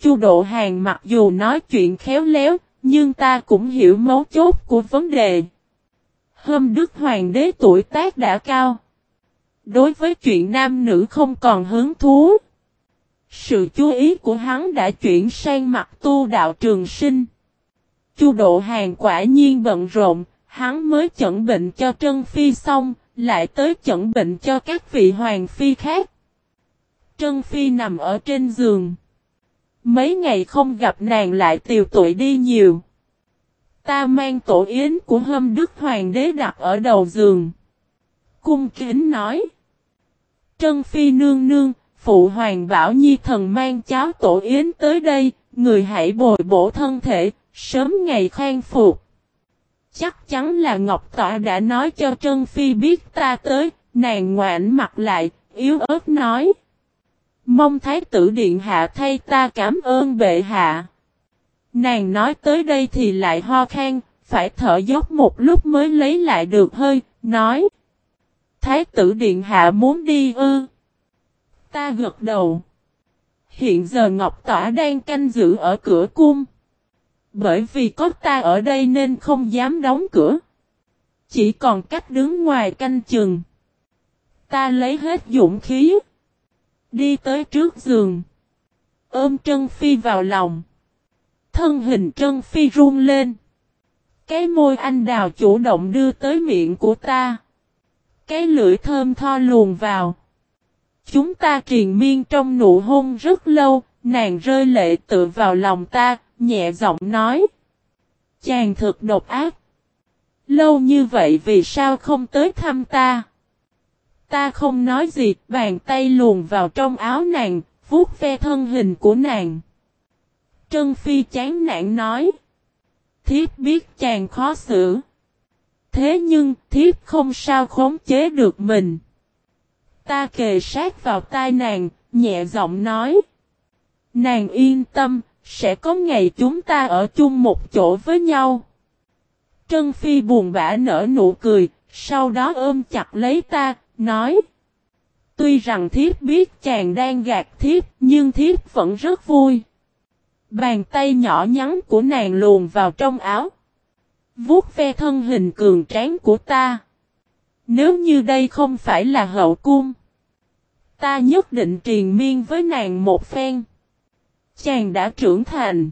A: Chu Độ Hàng mặc dù nói chuyện khéo léo, nhưng ta cũng hiểu mấu chốt của vấn đề. Hâm đức hoàng đế tuổi tác đã cao. Đối với chuyện nam nữ không còn hứng thú. Sự chú ý của hắn đã chuyển sang mặt tu đạo trường sinh. Chu độ hàng quả nhiên bận rộn, hắn mới chẩn bệnh cho Trân Phi xong, lại tới chẩn bệnh cho các vị hoàng phi khác. Trân Phi nằm ở trên giường. Mấy ngày không gặp nàng lại tiều tuổi đi nhiều. Ta mang tổ yến của hâm đức hoàng đế đặt ở đầu giường. Cung kính nói. Trân Phi nương nương, phụ hoàng bảo nhi thần mang cháo tổ yến tới đây, người hãy bồi bổ thân thể, sớm ngày khang phục. Chắc chắn là Ngọc Tọa đã nói cho Trân Phi biết ta tới, nàng ngoãn mặt lại, yếu ớt nói. Mong Thái tử Điện Hạ thay ta cảm ơn bệ hạ. Nàng nói tới đây thì lại ho khan, phải thở dốc một lúc mới lấy lại được hơi, nói. Thái tử Điện Hạ muốn đi ư. Ta gật đầu. Hiện giờ Ngọc Tỏa đang canh giữ ở cửa cung. Bởi vì có ta ở đây nên không dám đóng cửa. Chỉ còn cách đứng ngoài canh chừng. Ta lấy hết dũng khí. Đi tới trước giường. Ôm Trân Phi vào lòng. Thân hình Trân Phi run lên. Cái môi anh đào chủ động đưa tới miệng của ta. Cái lưỡi thơm tho luồn vào. Chúng ta triền miên trong nụ hôn rất lâu, nàng rơi lệ tự vào lòng ta, nhẹ giọng nói. Chàng thực độc ác. Lâu như vậy vì sao không tới thăm ta? Ta không nói gì, bàn tay luồn vào trong áo nàng, vuốt ve thân hình của nàng. Trân Phi chán nản nói. Thiếp biết chàng khó xử. Thế nhưng, thiếp không sao khống chế được mình. Ta kề sát vào tai nàng, nhẹ giọng nói. Nàng yên tâm, sẽ có ngày chúng ta ở chung một chỗ với nhau. Trân Phi buồn bã nở nụ cười, sau đó ôm chặt lấy ta, nói. Tuy rằng thiếp biết chàng đang gạt thiếp, nhưng thiếp vẫn rất vui. Bàn tay nhỏ nhắn của nàng luồn vào trong áo. Vuốt ve thân hình cường tráng của ta. Nếu như đây không phải là hậu cung. Ta nhất định triền miên với nàng một phen. Chàng đã trưởng thành.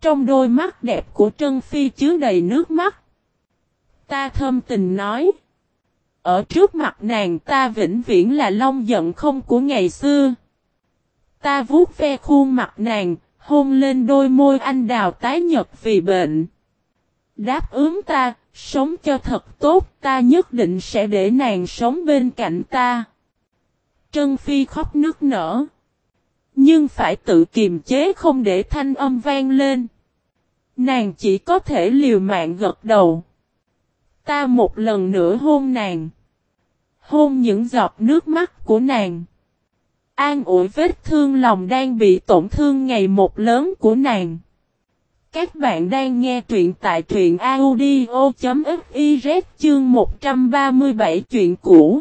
A: Trong đôi mắt đẹp của Trân Phi chứa đầy nước mắt. Ta thâm tình nói. Ở trước mặt nàng ta vĩnh viễn là long giận không của ngày xưa. Ta vuốt ve khuôn mặt nàng, hôn lên đôi môi anh đào tái nhật vì bệnh. Đáp ứng ta, sống cho thật tốt, ta nhất định sẽ để nàng sống bên cạnh ta. Trân Phi khóc nức nở. Nhưng phải tự kiềm chế không để thanh âm vang lên. Nàng chỉ có thể liều mạng gật đầu. Ta một lần nữa hôn nàng. Hôn những giọt nước mắt của nàng. An ủi vết thương lòng đang bị tổn thương ngày một lớn của nàng. Các bạn đang nghe truyện tại truyện audio.fiz chương 137 chuyện cũ.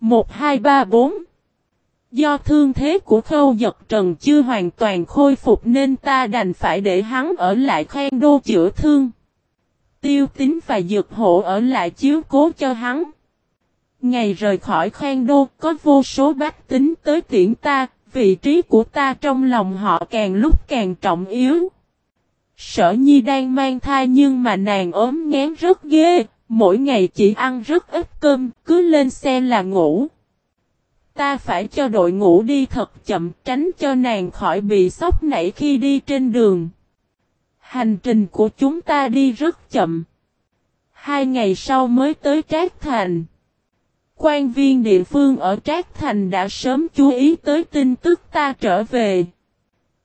A: 1234 Do thương thế của khâu giật trần chưa hoàn toàn khôi phục nên ta đành phải để hắn ở lại khoan đô chữa thương. Tiêu tính và dược hộ ở lại chiếu cố cho hắn. Ngày rời khỏi khoan đô có vô số bách tính tới tiễn ta, vị trí của ta trong lòng họ càng lúc càng trọng yếu. Sở nhi đang mang thai nhưng mà nàng ốm ngén rất ghê, mỗi ngày chỉ ăn rất ít cơm, cứ lên xe là ngủ. Ta phải cho đội ngũ đi thật chậm tránh cho nàng khỏi bị sốc nảy khi đi trên đường. Hành trình của chúng ta đi rất chậm. Hai ngày sau mới tới Trác Thành. Quan viên địa phương ở Trác Thành đã sớm chú ý tới tin tức ta trở về.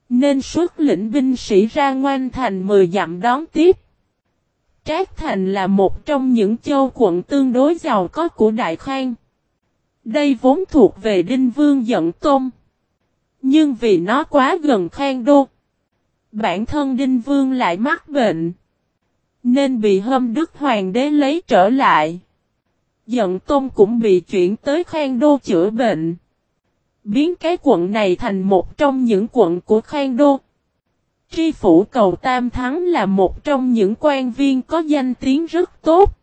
A: Nên xuất lĩnh binh sĩ ra ngoan thành 10 dặm đón tiếp. Trác Thành là một trong những châu quận tương đối giàu có của Đại Khang. Đây vốn thuộc về Đinh Vương Dẫn Tôn. Nhưng vì nó quá gần Khang Đô. Bản thân Đinh Vương lại mắc bệnh. Nên bị hâm đức hoàng đế lấy trở lại. Giận Tôn cũng bị chuyển tới Khang Đô chữa bệnh. Biến cái quận này thành một trong những quận của Khang Đô. Tri phủ cầu Tam Thắng là một trong những quan viên có danh tiếng rất tốt.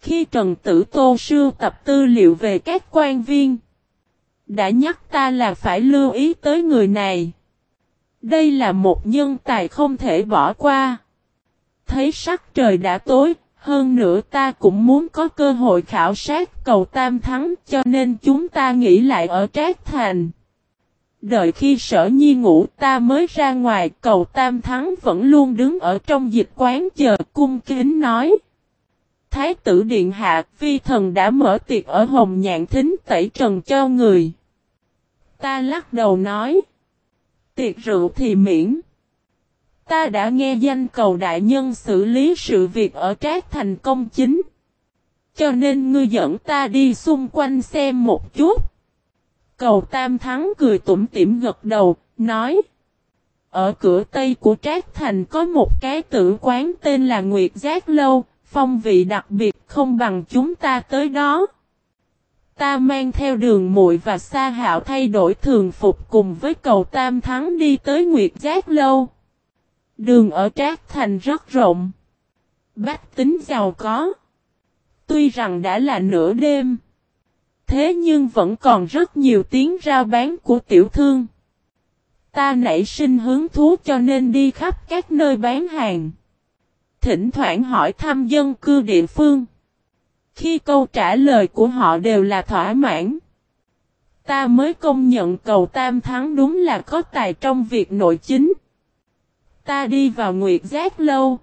A: Khi Trần Tử Tô sưu tập tư liệu về các quan viên, đã nhắc ta là phải lưu ý tới người này. Đây là một nhân tài không thể bỏ qua. Thấy sắc trời đã tối, hơn nữa ta cũng muốn có cơ hội khảo sát cầu Tam Thắng cho nên chúng ta nghỉ lại ở Trác Thành. Đợi khi sở nhi ngủ ta mới ra ngoài cầu Tam Thắng vẫn luôn đứng ở trong dịch quán chờ cung kính nói. Thái tử Điện Hạ vi thần đã mở tiệc ở Hồng Nhạn Thính tẩy trần cho người. Ta lắc đầu nói. Tiệc rượu thì miễn. Ta đã nghe danh cầu đại nhân xử lý sự việc ở Trác Thành công chính. Cho nên ngươi dẫn ta đi xung quanh xem một chút. Cầu Tam Thắng cười tủm tỉm gật đầu, nói. Ở cửa Tây của Trác Thành có một cái tử quán tên là Nguyệt Giác Lâu, phong vị đặc biệt không bằng chúng ta tới đó. Ta mang theo đường muội và sa hạo thay đổi thường phục cùng với cầu Tam Thắng đi tới Nguyệt Giác Lâu. Đường ở Trác Thành rất rộng. Bách tính giàu có. Tuy rằng đã là nửa đêm. Thế nhưng vẫn còn rất nhiều tiếng rao bán của tiểu thương. Ta nảy sinh hứng thú cho nên đi khắp các nơi bán hàng. Thỉnh thoảng hỏi thăm dân cư địa phương. Khi câu trả lời của họ đều là thỏa mãn. Ta mới công nhận cầu Tam Thắng đúng là có tài trong việc nội chính. Ta đi vào Nguyệt Giác Lâu.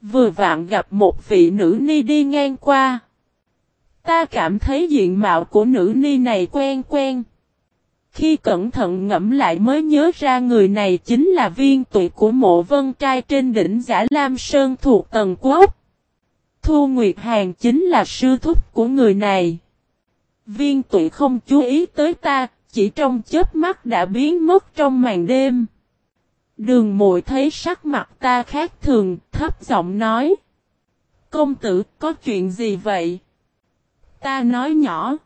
A: Vừa vạn gặp một vị nữ ni đi ngang qua. Ta cảm thấy diện mạo của nữ ni này quen quen. Khi cẩn thận ngẫm lại mới nhớ ra người này chính là viên tụy của mộ vân trai trên đỉnh giả Lam Sơn thuộc Tần Quốc. Thu Nguyệt Hàn chính là sư thúc của người này. Viên tụy không chú ý tới ta, chỉ trong chớp mắt đã biến mất trong màn đêm. Đường mội thấy sắc mặt ta khác thường, thấp giọng nói. Công tử, có chuyện gì vậy? Ta nói nhỏ.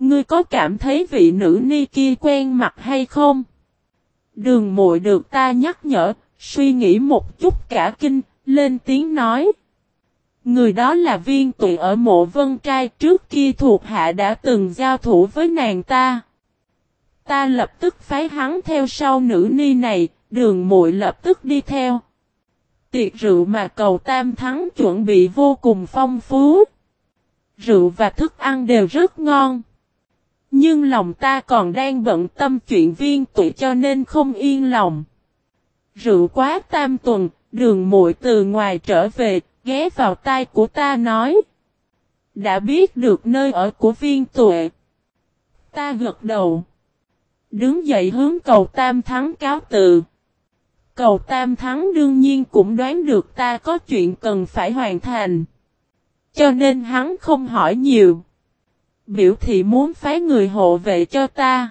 A: Ngươi có cảm thấy vị nữ ni kia quen mặt hay không? Đường mội được ta nhắc nhở, suy nghĩ một chút cả kinh, lên tiếng nói. Người đó là viên tụi ở mộ vân trai trước kia thuộc hạ đã từng giao thủ với nàng ta. Ta lập tức phái hắn theo sau nữ ni này, đường muội lập tức đi theo. Tiệc rượu mà cầu tam thắng chuẩn bị vô cùng phong phú. Rượu và thức ăn đều rất ngon. Nhưng lòng ta còn đang bận tâm chuyện viên tụi cho nên không yên lòng. Rượu quá tam tuần, đường muội từ ngoài trở về, ghé vào tai của ta nói. Đã biết được nơi ở của viên tuệ. Ta gật đầu. Đứng dậy hướng cầu tam thắng cáo tự. Cầu tam thắng đương nhiên cũng đoán được ta có chuyện cần phải hoàn thành. Cho nên hắn không hỏi nhiều. Biểu thị muốn phái người hộ vệ cho ta.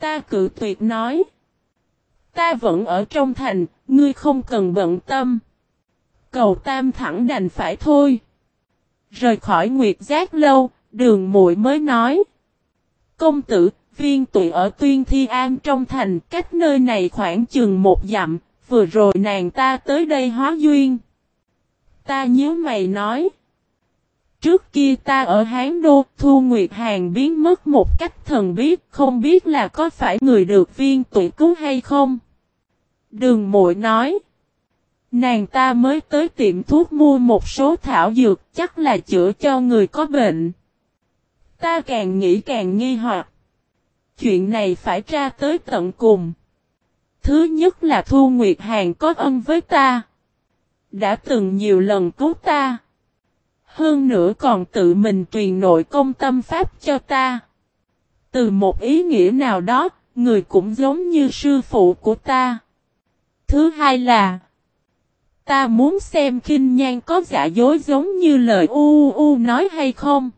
A: Ta cự tuyệt nói. Ta vẫn ở trong thành, ngươi không cần bận tâm. Cầu tam thẳng đành phải thôi. Rời khỏi Nguyệt Giác lâu, đường muội mới nói. Công tử, viên tụi ở Tuyên Thi An trong thành, cách nơi này khoảng chừng một dặm, vừa rồi nàng ta tới đây hóa duyên. Ta nhớ mày nói. Trước kia ta ở Hán Đô, Thu Nguyệt Hàn biến mất một cách thần biết, không biết là có phải người được viên tụi cứu hay không. Đường mội nói. Nàng ta mới tới tiệm thuốc mua một số thảo dược chắc là chữa cho người có bệnh. Ta càng nghĩ càng nghi hoặc. Chuyện này phải tra tới tận cùng. Thứ nhất là Thu Nguyệt Hàn có ân với ta. Đã từng nhiều lần cứu ta. Hơn nữa còn tự mình truyền nội công tâm pháp cho ta. Từ một ý nghĩa nào đó, người cũng giống như sư phụ của ta. Thứ hai là Ta muốn xem khinh nhan có giả dối giống như lời u u nói hay không.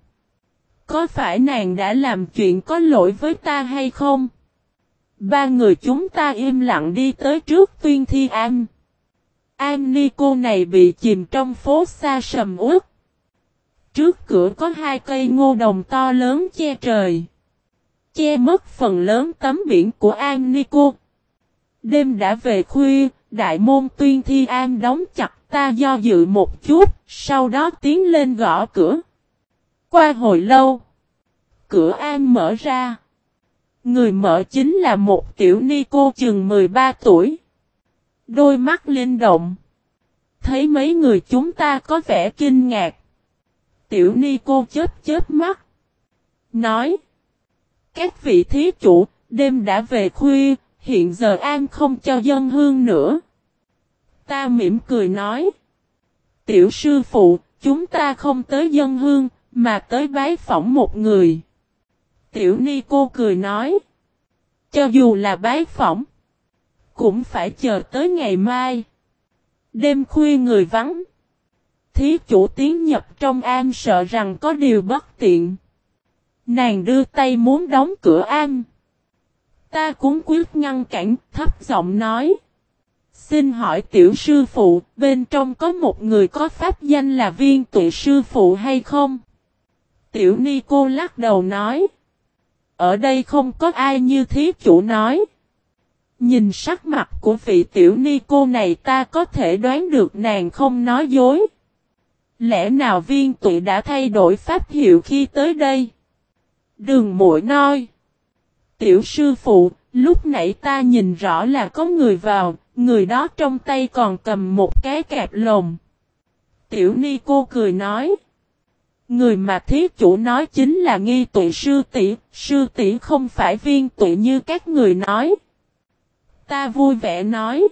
A: Có phải nàng đã làm chuyện có lỗi với ta hay không? Ba người chúng ta im lặng đi tới trước tuyên thi an. An ni cô này bị chìm trong phố xa sầm uất. Trước cửa có hai cây ngô đồng to lớn che trời. Che mất phần lớn tấm biển của An Nico. Đêm đã về khuya, đại môn tuyên thi an đóng chặt ta do dự một chút, sau đó tiến lên gõ cửa. Qua hồi lâu, cửa an mở ra. Người mở chính là một tiểu ni cô chừng 13 tuổi. Đôi mắt linh động. Thấy mấy người chúng ta có vẻ kinh ngạc. Tiểu ni cô chết chết mắt. Nói. Các vị thí chủ, đêm đã về khuya, hiện giờ an không cho dân hương nữa. Ta mỉm cười nói. Tiểu sư phụ, chúng ta không tới dân hương, mà tới bái phỏng một người. Tiểu ni cô cười nói. Cho dù là bái phỏng, cũng phải chờ tới ngày mai. Đêm khuya người vắng. Thí chủ tiến nhập trong am sợ rằng có điều bất tiện. Nàng đưa tay muốn đóng cửa am. Ta cũng quyết ngăn cản, thấp giọng nói. Xin hỏi tiểu sư phụ, bên trong có một người có pháp danh là viên tụi sư phụ hay không? Tiểu ni cô lắc đầu nói. Ở đây không có ai như thí chủ nói. Nhìn sắc mặt của vị tiểu ni cô này ta có thể đoán được nàng không nói dối. Lẽ nào viên tụi đã thay đổi pháp hiệu khi tới đây? Đường mũi nói. Tiểu sư phụ, lúc nãy ta nhìn rõ là có người vào, người đó trong tay còn cầm một cái kẹp lồng. Tiểu ni cô cười nói. Người mà thí chủ nói chính là nghi tụi sư tỷ, sư tỷ không phải viên tụi như các người nói. Ta vui vẻ nói.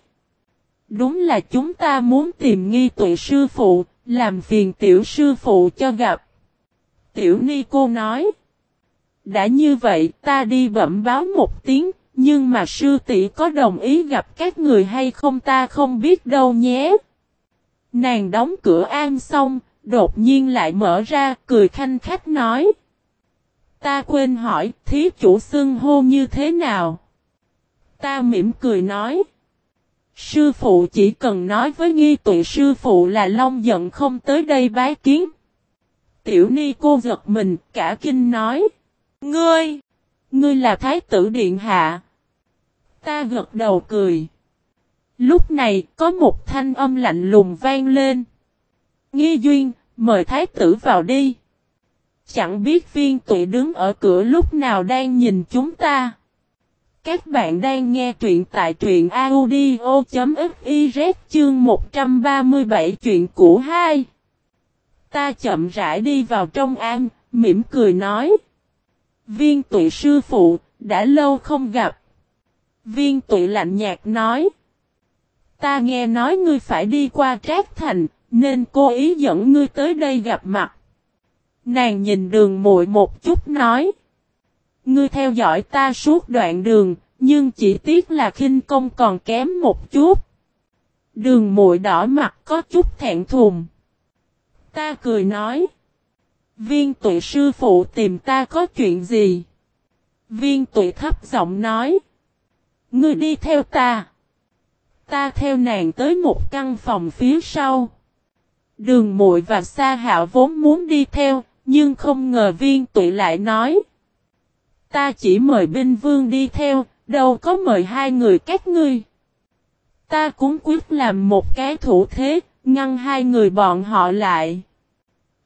A: Đúng là chúng ta muốn tìm nghi tụy sư phụ, làm phiền tiểu sư phụ cho gặp. Tiểu ni cô nói. Đã như vậy ta đi bẩm báo một tiếng, nhưng mà sư tỷ có đồng ý gặp các người hay không ta không biết đâu nhé. Nàng đóng cửa an xong, đột nhiên lại mở ra, cười khanh khách nói. Ta quên hỏi, thí chủ xưng hô như thế nào? Ta mỉm cười nói. Sư phụ chỉ cần nói với nghi tụi sư phụ là Long giận không tới đây bái kiến. Tiểu ni cô giật mình, cả kinh nói. Ngươi! Ngươi là thái tử điện hạ. Ta gật đầu cười. Lúc này có một thanh âm lạnh lùng vang lên. Nghi duyên, mời thái tử vào đi. Chẳng biết viên tụi đứng ở cửa lúc nào đang nhìn chúng ta. Các bạn đang nghe truyện tại truyện audio.fiz chương 137 chuyện cũ 2. Ta chậm rãi đi vào trong an, mỉm cười nói. Viên tụi sư phụ, đã lâu không gặp. Viên tụi lạnh nhạt nói. Ta nghe nói ngươi phải đi qua Trác Thành, nên cô ý dẫn ngươi tới đây gặp mặt. Nàng nhìn đường muội một chút nói. Ngươi theo dõi ta suốt đoạn đường, nhưng chỉ tiếc là khinh công còn kém một chút. Đường muội đỏ mặt có chút thẹn thùng. Ta cười nói. Viên tụi sư phụ tìm ta có chuyện gì? Viên tụi thấp giọng nói. Ngươi đi theo ta. Ta theo nàng tới một căn phòng phía sau. Đường muội và Sa Hạo vốn muốn đi theo, nhưng không ngờ viên tuệ lại nói. Ta chỉ mời binh vương đi theo, đâu có mời hai người các ngươi. Ta cũng quyết làm một cái thủ thế, ngăn hai người bọn họ lại.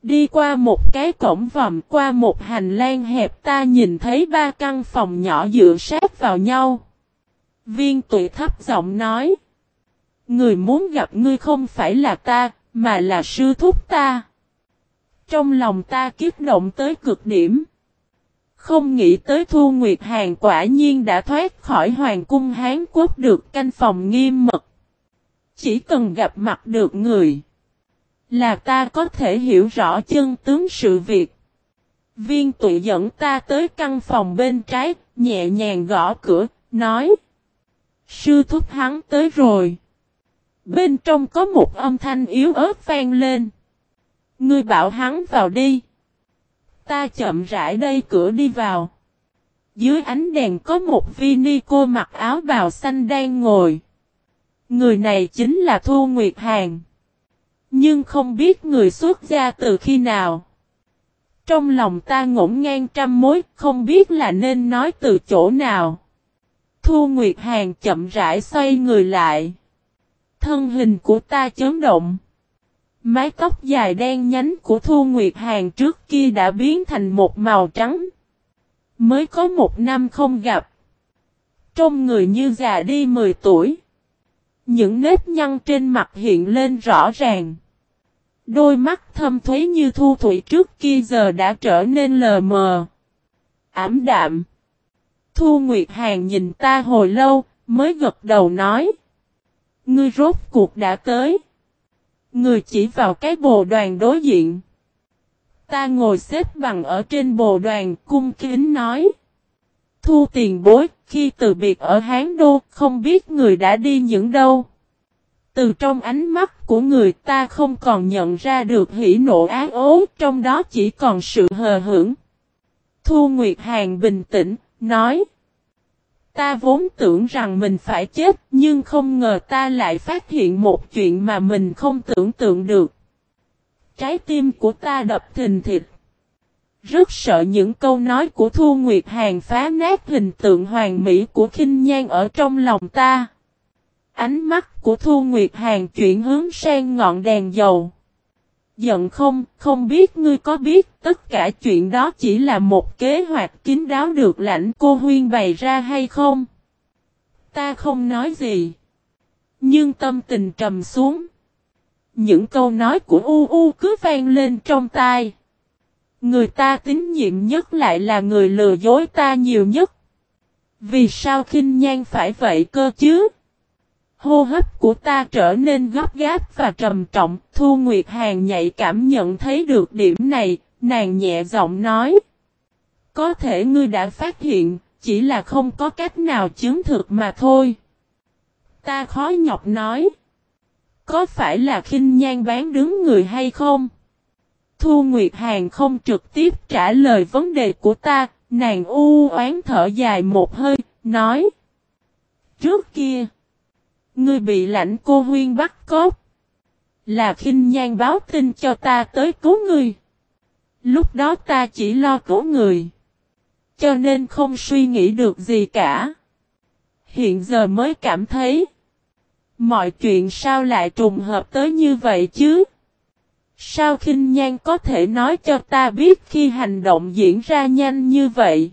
A: Đi qua một cái cổng vòng qua một hành lang hẹp ta nhìn thấy ba căn phòng nhỏ dựa sát vào nhau. Viên tụy thấp giọng nói. Người muốn gặp ngươi không phải là ta, mà là sư thúc ta. Trong lòng ta kiếp động tới cực điểm. Không nghĩ tới Thu Nguyệt Hàn quả nhiên đã thoát khỏi Hoàng cung Hán Quốc được canh phòng nghiêm mật. Chỉ cần gặp mặt được người. Là ta có thể hiểu rõ chân tướng sự việc. Viên tụ dẫn ta tới căn phòng bên trái, nhẹ nhàng gõ cửa, nói. Sư thúc hắn tới rồi. Bên trong có một âm thanh yếu ớt vang lên. Ngươi bảo hắn vào đi. Ta chậm rãi đây cửa đi vào. Dưới ánh đèn có một vi ni cô mặc áo bào xanh đang ngồi. Người này chính là Thu Nguyệt Hàn. Nhưng không biết người xuất gia từ khi nào. Trong lòng ta ngổn ngang trăm mối, không biết là nên nói từ chỗ nào. Thu Nguyệt Hàn chậm rãi xoay người lại. Thân hình của ta chấn động. Mái tóc dài đen nhánh của Thu Nguyệt Hàn trước kia đã biến thành một màu trắng. Mới có một năm không gặp. trông người như già đi 10 tuổi. Những nếp nhăn trên mặt hiện lên rõ ràng. Đôi mắt thâm thuế như thu thủy trước kia giờ đã trở nên lờ mờ. Ảm đạm. Thu Nguyệt Hàn nhìn ta hồi lâu, mới gật đầu nói. Ngươi rốt cuộc đã tới. Người chỉ vào cái bồ đoàn đối diện. Ta ngồi xếp bằng ở trên bồ đoàn cung kính nói. Thu tiền bối, khi từ biệt ở Hán Đô, không biết người đã đi những đâu. Từ trong ánh mắt của người ta không còn nhận ra được hỉ nộ ác ố, trong đó chỉ còn sự hờ hững. Thu Nguyệt Hàn bình tĩnh, nói. Ta vốn tưởng rằng mình phải chết, nhưng không ngờ ta lại phát hiện một chuyện mà mình không tưởng tượng được. Trái tim của ta đập thình thịt. Rất sợ những câu nói của Thu Nguyệt Hàn phá nát hình tượng hoàn mỹ của khinh nhan ở trong lòng ta. Ánh mắt của Thu Nguyệt Hàn chuyển hướng sang ngọn đèn dầu. Giận không, không biết ngươi có biết tất cả chuyện đó chỉ là một kế hoạch kín đáo được lãnh cô huyên bày ra hay không? Ta không nói gì. Nhưng tâm tình trầm xuống. Những câu nói của U U cứ vang lên trong tai. Người ta tín nhiệm nhất lại là người lừa dối ta nhiều nhất. Vì sao khinh nhan phải vậy cơ chứ? Hô hấp của ta trở nên gấp gáp và trầm trọng, Thu Nguyệt Hàn nhạy cảm nhận thấy được điểm này, nàng nhẹ giọng nói. Có thể ngươi đã phát hiện, chỉ là không có cách nào chứng thực mà thôi. Ta khó nhọc nói. Có phải là khinh nhan bán đứng người hay không? Thu Nguyệt Hàn không trực tiếp trả lời vấn đề của ta, nàng u oán thở dài một hơi, nói. Trước kia, ngươi bị lãnh cô huyên bắt cốt. Là khinh nhan báo tin cho ta tới cứu ngươi. Lúc đó ta chỉ lo cứu người. Cho nên không suy nghĩ được gì cả. Hiện giờ mới cảm thấy. Mọi chuyện sao lại trùng hợp tới như vậy chứ? Sao khinh nhan có thể nói cho ta biết khi hành động diễn ra nhanh như vậy?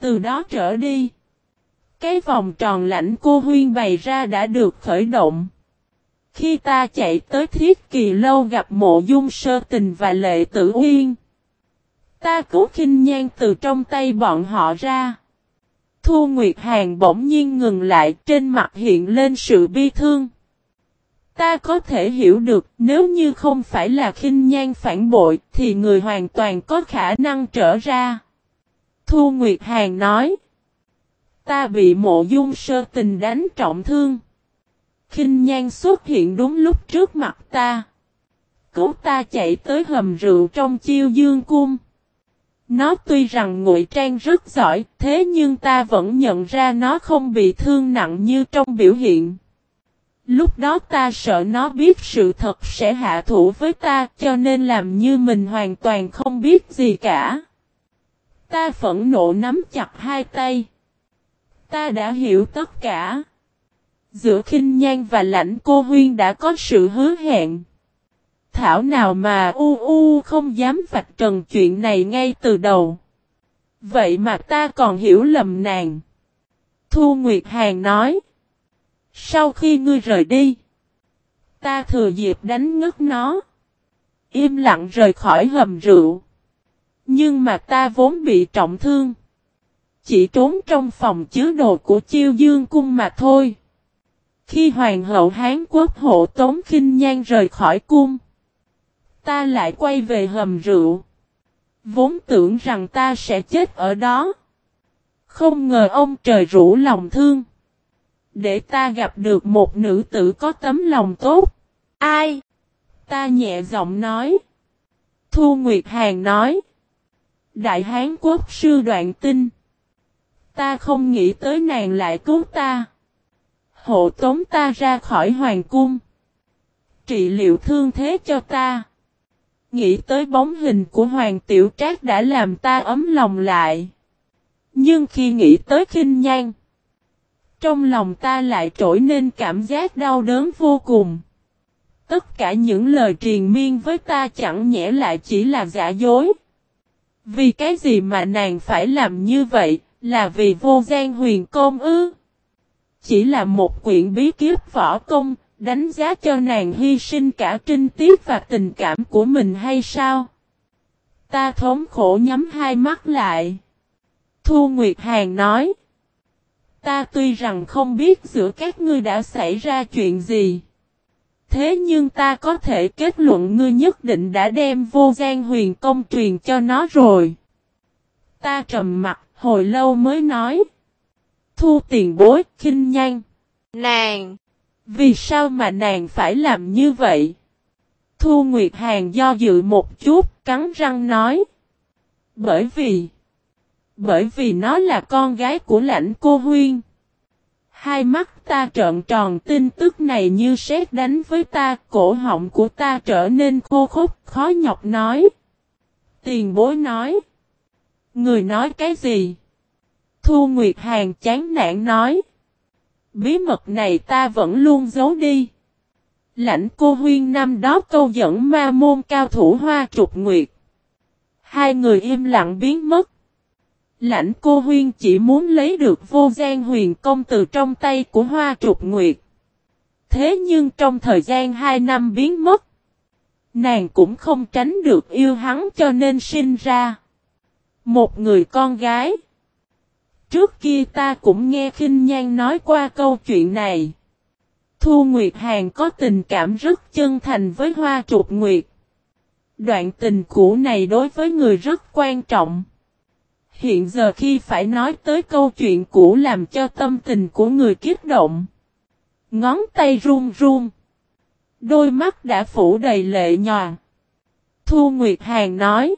A: Từ đó trở đi. Cái vòng tròn lãnh cô huyên bày ra đã được khởi động. Khi ta chạy tới thiết kỳ lâu gặp mộ dung sơ tình và lệ tử uyên. Ta cứu khinh nhan từ trong tay bọn họ ra. Thu Nguyệt Hàn bỗng nhiên ngừng lại trên mặt hiện lên sự bi thương. Ta có thể hiểu được, nếu như không phải là khinh nhan phản bội, thì người hoàn toàn có khả năng trở ra. Thu Nguyệt Hàn nói. Ta bị mộ dung sơ tình đánh trọng thương. kinh nhan xuất hiện đúng lúc trước mặt ta. Cứu ta chạy tới hầm rượu trong chiêu dương cung. Nó tuy rằng ngụy trang rất giỏi, thế nhưng ta vẫn nhận ra nó không bị thương nặng như trong biểu hiện. Lúc đó ta sợ nó biết sự thật sẽ hạ thủ với ta cho nên làm như mình hoàn toàn không biết gì cả. Ta phẫn nộ nắm chặt hai tay. Ta đã hiểu tất cả. Giữa khinh nhan và lãnh cô huyên đã có sự hứa hẹn. Thảo nào mà u u không dám vạch trần chuyện này ngay từ đầu. Vậy mà ta còn hiểu lầm nàng. Thu Nguyệt Hàn nói. Sau khi ngươi rời đi. Ta thừa dịp đánh ngất nó. Im lặng rời khỏi hầm rượu. Nhưng mà ta vốn bị trọng thương. Chỉ trốn trong phòng chứa đồ của chiêu dương cung mà thôi. Khi hoàng hậu Hán Quốc hộ tống khinh nhan rời khỏi cung. Ta lại quay về hầm rượu. Vốn tưởng rằng ta sẽ chết ở đó. Không ngờ ông trời rủ lòng thương. Để ta gặp được một nữ tử có tấm lòng tốt. Ai? Ta nhẹ giọng nói. Thu Nguyệt Hàn nói. Đại Hán Quốc sư đoạn tinh. Ta không nghĩ tới nàng lại cứu ta. Hộ tống ta ra khỏi hoàng cung. Trị liệu thương thế cho ta. Nghĩ tới bóng hình của Hoàng Tiểu Trác đã làm ta ấm lòng lại. Nhưng khi nghĩ tới khinh nhan, trong lòng ta lại trỗi nên cảm giác đau đớn vô cùng. Tất cả những lời truyền miên với ta chẳng nhẽ lại chỉ là giả dối. Vì cái gì mà nàng phải làm như vậy, là vì vô gian huyền công ư? Chỉ là một quyển bí kiếp võ công, Đánh giá cho nàng hy sinh cả trinh tiết và tình cảm của mình hay sao? Ta thống khổ nhắm hai mắt lại. Thu Nguyệt Hàn nói. Ta tuy rằng không biết giữa các ngươi đã xảy ra chuyện gì. Thế nhưng ta có thể kết luận ngươi nhất định đã đem vô gian huyền công truyền cho nó rồi. Ta trầm mặt, hồi lâu mới nói. Thu tiền bối, khinh nhanh. Nàng! Vì sao mà nàng phải làm như vậy? Thu Nguyệt Hàn do dự một chút, cắn răng nói. Bởi vì... Bởi vì nó là con gái của lãnh cô Huyên. Hai mắt ta trợn tròn tin tức này như sét đánh với ta, cổ họng của ta trở nên khô khốc, khó nhọc nói. Tiền bối nói. Người nói cái gì? Thu Nguyệt Hàn chán nản nói. Bí mật này ta vẫn luôn giấu đi. Lãnh cô huyên năm đó câu dẫn ma môn cao thủ hoa trục nguyệt. Hai người im lặng biến mất. Lãnh cô huyên chỉ muốn lấy được vô gian huyền công từ trong tay của hoa trục nguyệt. Thế nhưng trong thời gian hai năm biến mất. Nàng cũng không tránh được yêu hắn cho nên sinh ra. Một người con gái. Trước kia ta cũng nghe khinh nhan nói qua câu chuyện này. Thu Nguyệt Hàn có tình cảm rất chân thành với Hoa Trục Nguyệt. Đoạn tình cũ này đối với người rất quan trọng. Hiện giờ khi phải nói tới câu chuyện cũ làm cho tâm tình của người kích động. Ngón tay run run. Đôi mắt đã phủ đầy lệ nhòa. Thu Nguyệt Hàn nói.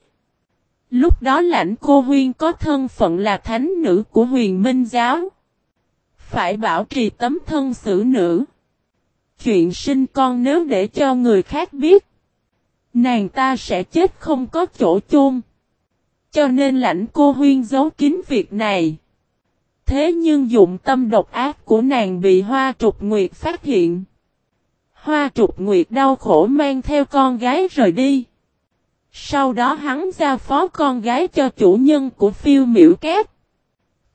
A: Lúc đó lãnh cô huyên có thân phận là thánh nữ của huyền minh giáo. Phải bảo trì tấm thân xử nữ. Chuyện sinh con nếu để cho người khác biết. Nàng ta sẽ chết không có chỗ chôn. Cho nên lãnh cô huyên giấu kín việc này. Thế nhưng dụng tâm độc ác của nàng bị hoa trục nguyệt phát hiện. Hoa trục nguyệt đau khổ mang theo con gái rời đi. Sau đó hắn giao phó con gái cho chủ nhân của phiêu miễu kép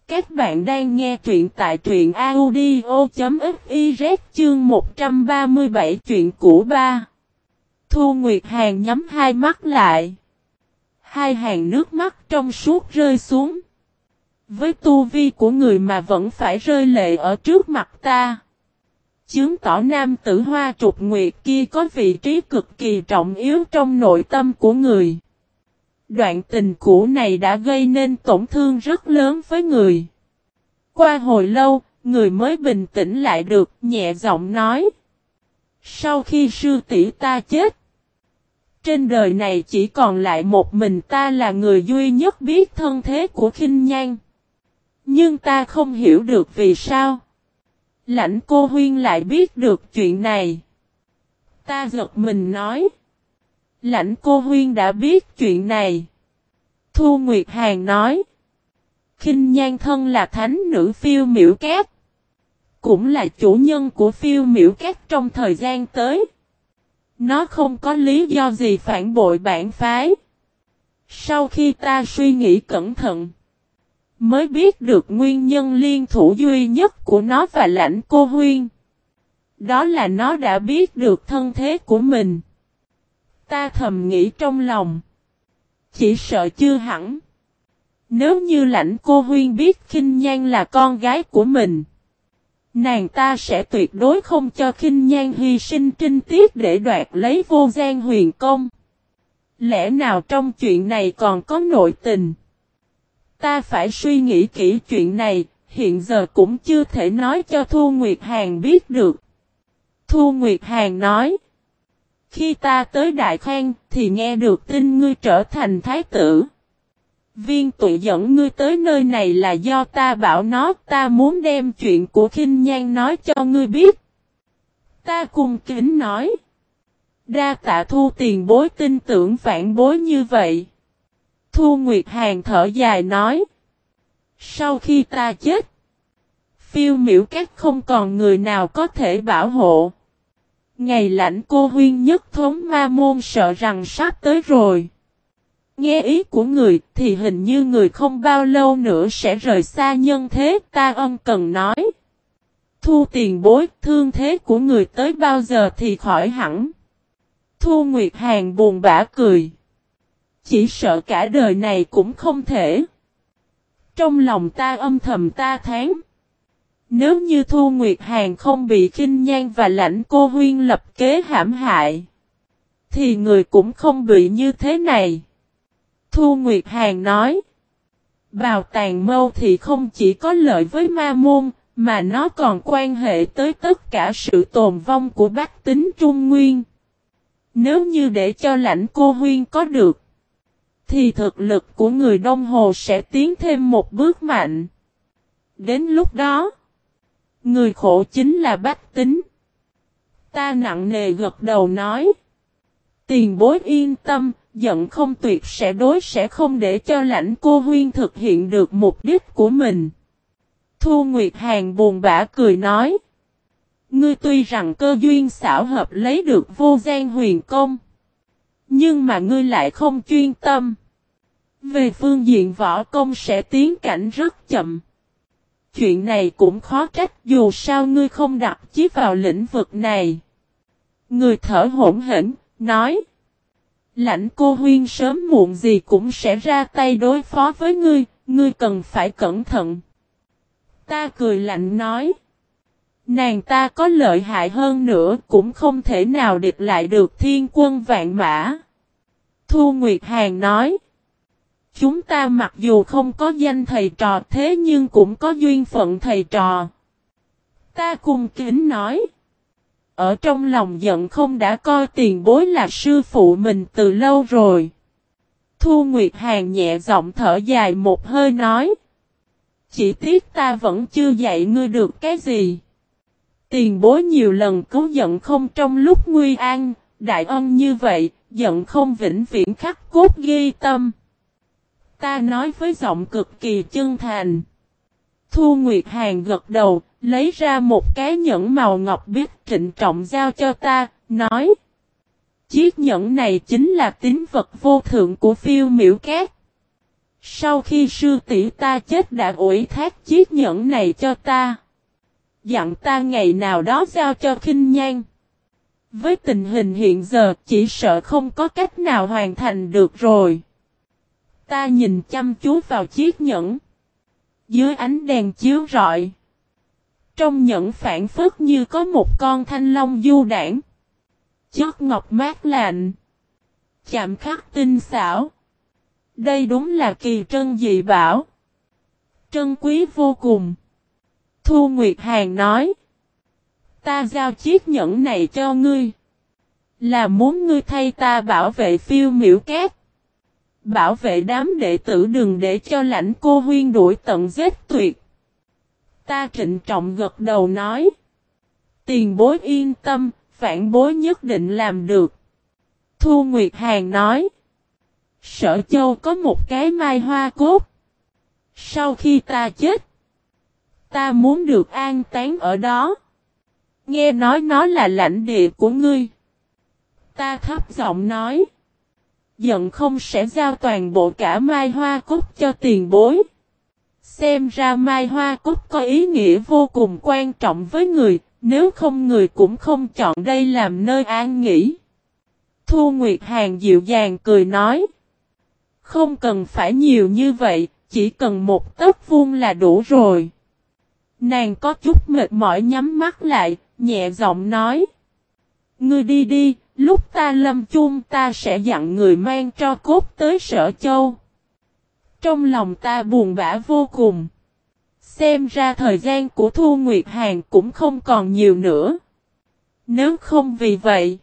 A: Các bạn đang nghe truyện tại truyện audio.fiz chương 137 chuyện cũ ba. Thu Nguyệt Hàn nhắm hai mắt lại. Hai hàng nước mắt trong suốt rơi xuống. Với tu vi của người mà vẫn phải rơi lệ ở trước mặt ta. Chứng tỏ nam tử hoa trục nguyệt kia có vị trí cực kỳ trọng yếu trong nội tâm của người. Đoạn tình cũ này đã gây nên tổn thương rất lớn với người. Qua hồi lâu, người mới bình tĩnh lại được, nhẹ giọng nói. Sau khi sư tỷ ta chết, trên đời này chỉ còn lại một mình ta là người duy nhất biết thân thế của khinh nhan. Nhưng ta không hiểu được vì sao. Lãnh cô huyên lại biết được chuyện này. Ta giật mình nói. Lãnh cô huyên đã biết chuyện này. Thu Nguyệt Hàn nói. Kinh nhan thân là thánh nữ phiêu miễu kép, Cũng là chủ nhân của phiêu miễu kép trong thời gian tới. Nó không có lý do gì phản bội bản phái. Sau khi ta suy nghĩ cẩn thận. Mới biết được nguyên nhân liên thủ duy nhất của nó và lãnh cô huyên. Đó là nó đã biết được thân thế của mình. Ta thầm nghĩ trong lòng. Chỉ sợ chưa hẳn. Nếu như lãnh cô huyên biết khinh nhan là con gái của mình. Nàng ta sẽ tuyệt đối không cho khinh nhan hy sinh trinh tiết để đoạt lấy vô gian huyền công. Lẽ nào trong chuyện này còn có nội tình? Ta phải suy nghĩ kỹ chuyện này, hiện giờ cũng chưa thể nói cho Thu Nguyệt Hàn biết được. Thu Nguyệt Hàn nói. Khi ta tới Đại Khang thì nghe được tin ngươi trở thành thái tử. Viên tụi dẫn ngươi tới nơi này là do ta bảo nó ta muốn đem chuyện của khinh nhan nói cho ngươi biết. Ta cùng kính nói. Đa tạ thu tiền bối tin tưởng vạn bối như vậy. Thu Nguyệt Hàn thở dài nói. Sau khi ta chết, phiêu miễu các không còn người nào có thể bảo hộ. Ngày lãnh cô huyên nhất thống ma môn sợ rằng sắp tới rồi. Nghe ý của người thì hình như người không bao lâu nữa sẽ rời xa nhân thế ta ân cần nói. Thu tiền bối thương thế của người tới bao giờ thì khỏi hẳn. Thu Nguyệt Hàn buồn bã cười. Chỉ sợ cả đời này cũng không thể. Trong lòng ta âm thầm ta thán. Nếu như Thu Nguyệt Hàn không bị kinh nhan và lãnh cô huyên lập kế hãm hại. Thì người cũng không bị như thế này. Thu Nguyệt Hàn nói. Bào tàn mâu thì không chỉ có lợi với ma môn, mà nó còn quan hệ tới tất cả sự tồn vong của bác tính Trung Nguyên. Nếu như để cho lãnh cô huyên có được, thì thực lực của người Đông Hồ sẽ tiến thêm một bước mạnh. Đến lúc đó, người khổ chính là bách tính. Ta nặng nề gật đầu nói. Tiền bối yên tâm, giận không tuyệt sẽ đối sẽ không để cho lãnh cô huyên thực hiện được mục đích của mình. Thu Nguyệt Hàn buồn bã cười nói. Ngươi tuy rằng cơ duyên xảo hợp lấy được vô gian huyền công. Nhưng mà ngươi lại không chuyên tâm. Về phương diện võ công sẽ tiến cảnh rất chậm. Chuyện này cũng khó trách dù sao ngươi không đặt chí vào lĩnh vực này. Người thở hỗn hển, nói. Lãnh cô huyên sớm muộn gì cũng sẽ ra tay đối phó với ngươi, ngươi cần phải cẩn thận. Ta cười lạnh nói. Nàng ta có lợi hại hơn nữa, cũng không thể nào địch lại được thiên quân vạn mã. Thu Nguyệt Hàn nói. Chúng ta mặc dù không có danh thầy trò thế nhưng cũng có duyên phận thầy trò. Ta cung kính nói. Ở trong lòng giận không đã coi tiền bối là sư phụ mình từ lâu rồi. Thu Nguyệt Hàn nhẹ giọng thở dài một hơi nói. Chỉ tiếc ta vẫn chưa dạy ngươi được cái gì. Tiền bối nhiều lần cứu giận không trong lúc nguy an, đại ân như vậy, giận không vĩnh viễn khắc cốt ghi tâm. Ta nói với giọng cực kỳ chân thành. Thu Nguyệt Hàn gật đầu, lấy ra một cái nhẫn màu ngọc biết trịnh trọng giao cho ta, nói. Chiếc nhẫn này chính là tín vật vô thượng của phiêu miễu cát. Sau khi sư tỷ ta chết đã ủi thác chiếc nhẫn này cho ta. Dặn ta ngày nào đó giao cho khinh nhan. Với tình hình hiện giờ, chỉ sợ không có cách nào hoàn thành được rồi. Ta nhìn chăm chú vào chiếc nhẫn. Dưới ánh đèn chiếu rọi. Trong nhẫn phản phất như có một con thanh long du đảng. Chất ngọc mát lạnh. Chạm khắc tinh xảo. Đây đúng là kỳ trân dị bảo. Trân quý vô cùng. Thu Nguyệt Hàn nói. Ta giao chiếc nhẫn này cho ngươi. Là muốn ngươi thay ta bảo vệ phiêu miểu cát. Bảo vệ đám đệ tử đừng để cho lãnh cô huyên đuổi tận giết tuyệt. Ta trịnh trọng gật đầu nói. Tiền bối yên tâm, phản bối nhất định làm được. Thu Nguyệt Hàn nói. Sở châu có một cái mai hoa cốt. Sau khi ta chết, ta muốn được an táng ở đó. Nghe nói nó là lãnh địa của ngươi. Ta thấp giọng nói. Giận không sẽ giao toàn bộ cả mai hoa cúc cho tiền bối. Xem ra mai hoa cúc có ý nghĩa vô cùng quan trọng với người, nếu không người cũng không chọn đây làm nơi an nghỉ. Thu Nguyệt Hàn dịu dàng cười nói. Không cần phải nhiều như vậy, chỉ cần một tấc vuông là đủ rồi. Nàng có chút mệt mỏi nhắm mắt lại, nhẹ giọng nói. Ngươi đi đi, lúc ta lâm chung ta sẽ dặn người mang cho cốt tới sở châu. Trong lòng ta buồn bã vô cùng. Xem ra thời gian của Thu Nguyệt Hàn cũng không còn nhiều nữa. Nếu không vì vậy,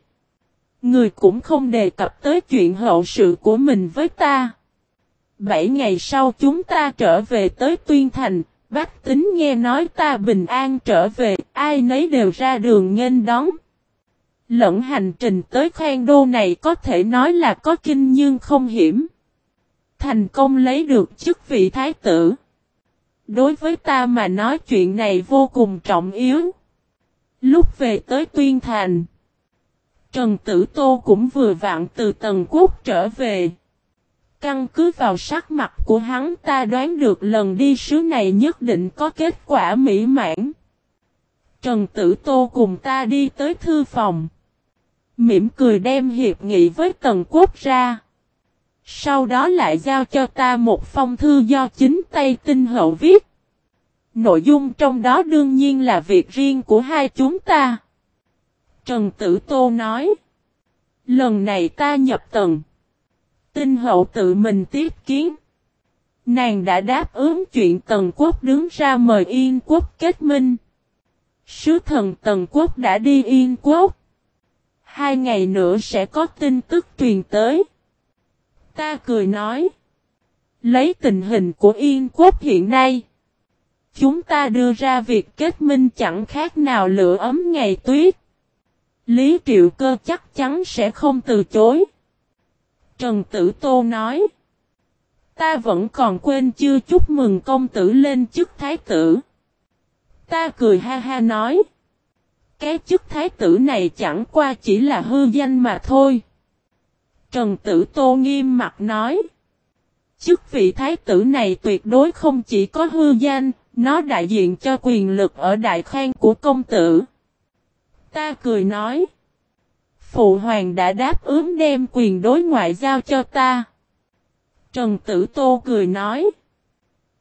A: người cũng không đề cập tới chuyện hậu sự của mình với ta. Bảy ngày sau chúng ta trở về tới Tuyên Thành, Bách tính nghe nói ta bình an trở về, ai nấy đều ra đường nghênh đón. Lẫn hành trình tới khoan đô này có thể nói là có kinh nhưng không hiểm. Thành công lấy được chức vị thái tử. Đối với ta mà nói chuyện này vô cùng trọng yếu. Lúc về tới Tuyên Thành, Trần Tử Tô cũng vừa vặn từ Tần Quốc trở về. Căn cứ vào sắc mặt của hắn ta đoán được lần đi sứ này nhất định có kết quả mỹ mãn. Trần Tử Tô cùng ta đi tới thư phòng. Mỉm cười đem hiệp nghị với Tần Quốc ra. Sau đó lại giao cho ta một phong thư do chính tay tinh hậu viết. Nội dung trong đó đương nhiên là việc riêng của hai chúng ta. Trần Tử Tô nói. Lần này ta nhập tầng. Tinh hậu tự mình tiếp kiến. Nàng đã đáp ứng chuyện Tần Quốc đứng ra mời Yên Quốc kết minh. Sứ thần Tần Quốc đã đi Yên Quốc. Hai ngày nữa sẽ có tin tức truyền tới. Ta cười nói. Lấy tình hình của Yên Quốc hiện nay. Chúng ta đưa ra việc kết minh chẳng khác nào lửa ấm ngày tuyết. Lý Triệu Cơ chắc chắn sẽ không từ chối. Trần Tử Tô nói. Ta vẫn còn quên chưa chúc mừng công tử lên chức thái tử. Ta cười ha ha nói. Cái chức thái tử này chẳng qua chỉ là hư danh mà thôi. Trần Tử Tô nghiêm mặt nói. Chức vị thái tử này tuyệt đối không chỉ có hư danh, nó đại diện cho quyền lực ở đại khang của công tử. Ta cười nói. Phụ hoàng đã đáp ứng đem quyền đối ngoại giao cho ta. Trần Tử Tô cười nói.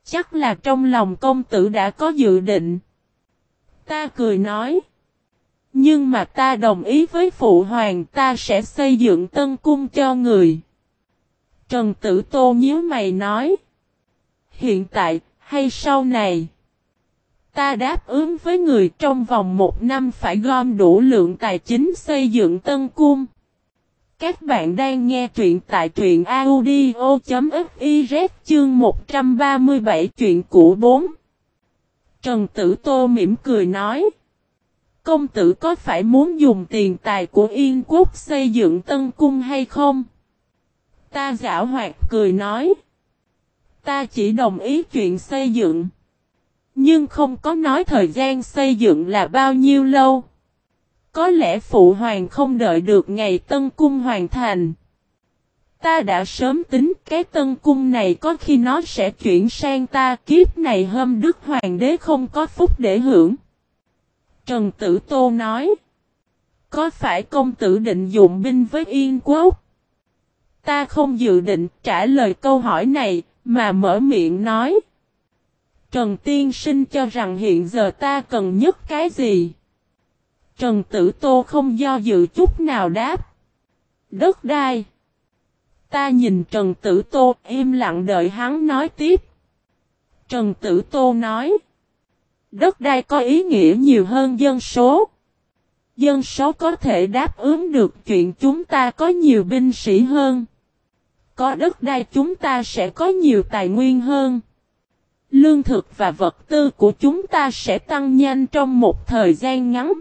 A: Chắc là trong lòng công tử đã có dự định. Ta cười nói. Nhưng mà ta đồng ý với phụ hoàng ta sẽ xây dựng tân cung cho người. Trần Tử Tô nhíu mày nói. Hiện tại, hay sau này? Ta đáp ứng với người trong vòng một năm phải gom đủ lượng tài chính xây dựng tân cung. Các bạn đang nghe truyện tại truyện audio.fiz chương 137 chuyện cũ 4. Trần Tử Tô mỉm cười nói. Công tử có phải muốn dùng tiền tài của Yên Quốc xây dựng tân cung hay không? Ta giả hoạt cười nói. Ta chỉ đồng ý chuyện xây dựng. Nhưng không có nói thời gian xây dựng là bao nhiêu lâu. Có lẽ phụ hoàng không đợi được ngày tân cung hoàn thành. Ta đã sớm tính cái tân cung này có khi nó sẽ chuyển sang ta kiếp này hâm đức hoàng đế không có phúc để hưởng. Trần Tử Tô nói. Có phải công tử định dụng binh với Yên Quốc? Ta không dự định trả lời câu hỏi này, mà mở miệng nói. Trần Tiên Sinh cho rằng hiện giờ ta cần nhất cái gì? Trần Tử Tô không do dự chút nào đáp. Đất đai. Ta nhìn Trần Tử Tô, im lặng đợi hắn nói tiếp. Trần Tử Tô nói. Đất đai có ý nghĩa nhiều hơn dân số. Dân số có thể đáp ứng được chuyện chúng ta có nhiều binh sĩ hơn. Có đất đai chúng ta sẽ có nhiều tài nguyên hơn. Lương thực và vật tư của chúng ta sẽ tăng nhanh trong một thời gian ngắn.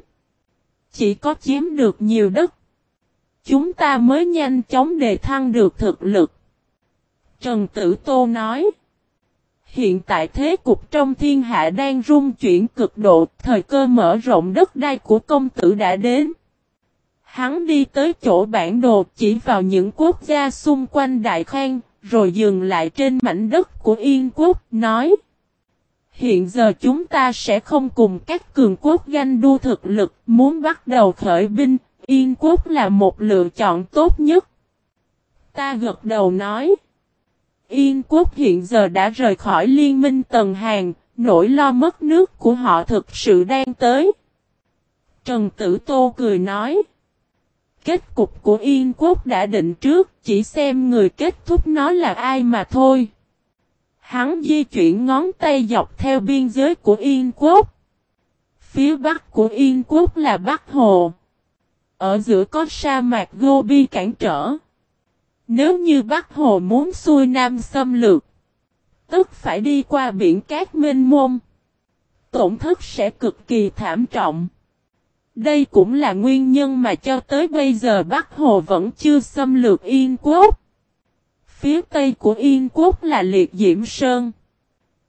A: Chỉ có chiếm được nhiều đất. Chúng ta mới nhanh chóng đề thăng được thực lực. Trần Tử Tô nói. Hiện tại thế cục trong thiên hạ đang rung chuyển cực độ, thời cơ mở rộng đất đai của công tử đã đến. Hắn đi tới chỗ bản đồ chỉ vào những quốc gia xung quanh Đại Khang, rồi dừng lại trên mảnh đất của Yên quốc, nói Hiện giờ chúng ta sẽ không cùng các cường quốc ganh đua thực lực, muốn bắt đầu khởi binh, Yên quốc là một lựa chọn tốt nhất. Ta gật đầu nói Yên quốc hiện giờ đã rời khỏi liên minh Tần Hàn, nỗi lo mất nước của họ thực sự đang tới. Trần Tử Tô cười nói. Kết cục của Yên quốc đã định trước, chỉ xem người kết thúc nó là ai mà thôi. Hắn di chuyển ngón tay dọc theo biên giới của Yên quốc. Phía bắc của Yên quốc là Bắc Hồ. Ở giữa có sa mạc Gobi cản trở. Nếu như Bắc Hồ muốn xuôi Nam xâm lược, tức phải đi qua biển cát mênh mông. Tổn thất sẽ cực kỳ thảm trọng. Đây cũng là nguyên nhân mà cho tới bây giờ Bắc Hồ vẫn chưa xâm lược Yên Quốc. Phía tây của Yên Quốc là Liệt Diễm Sơn.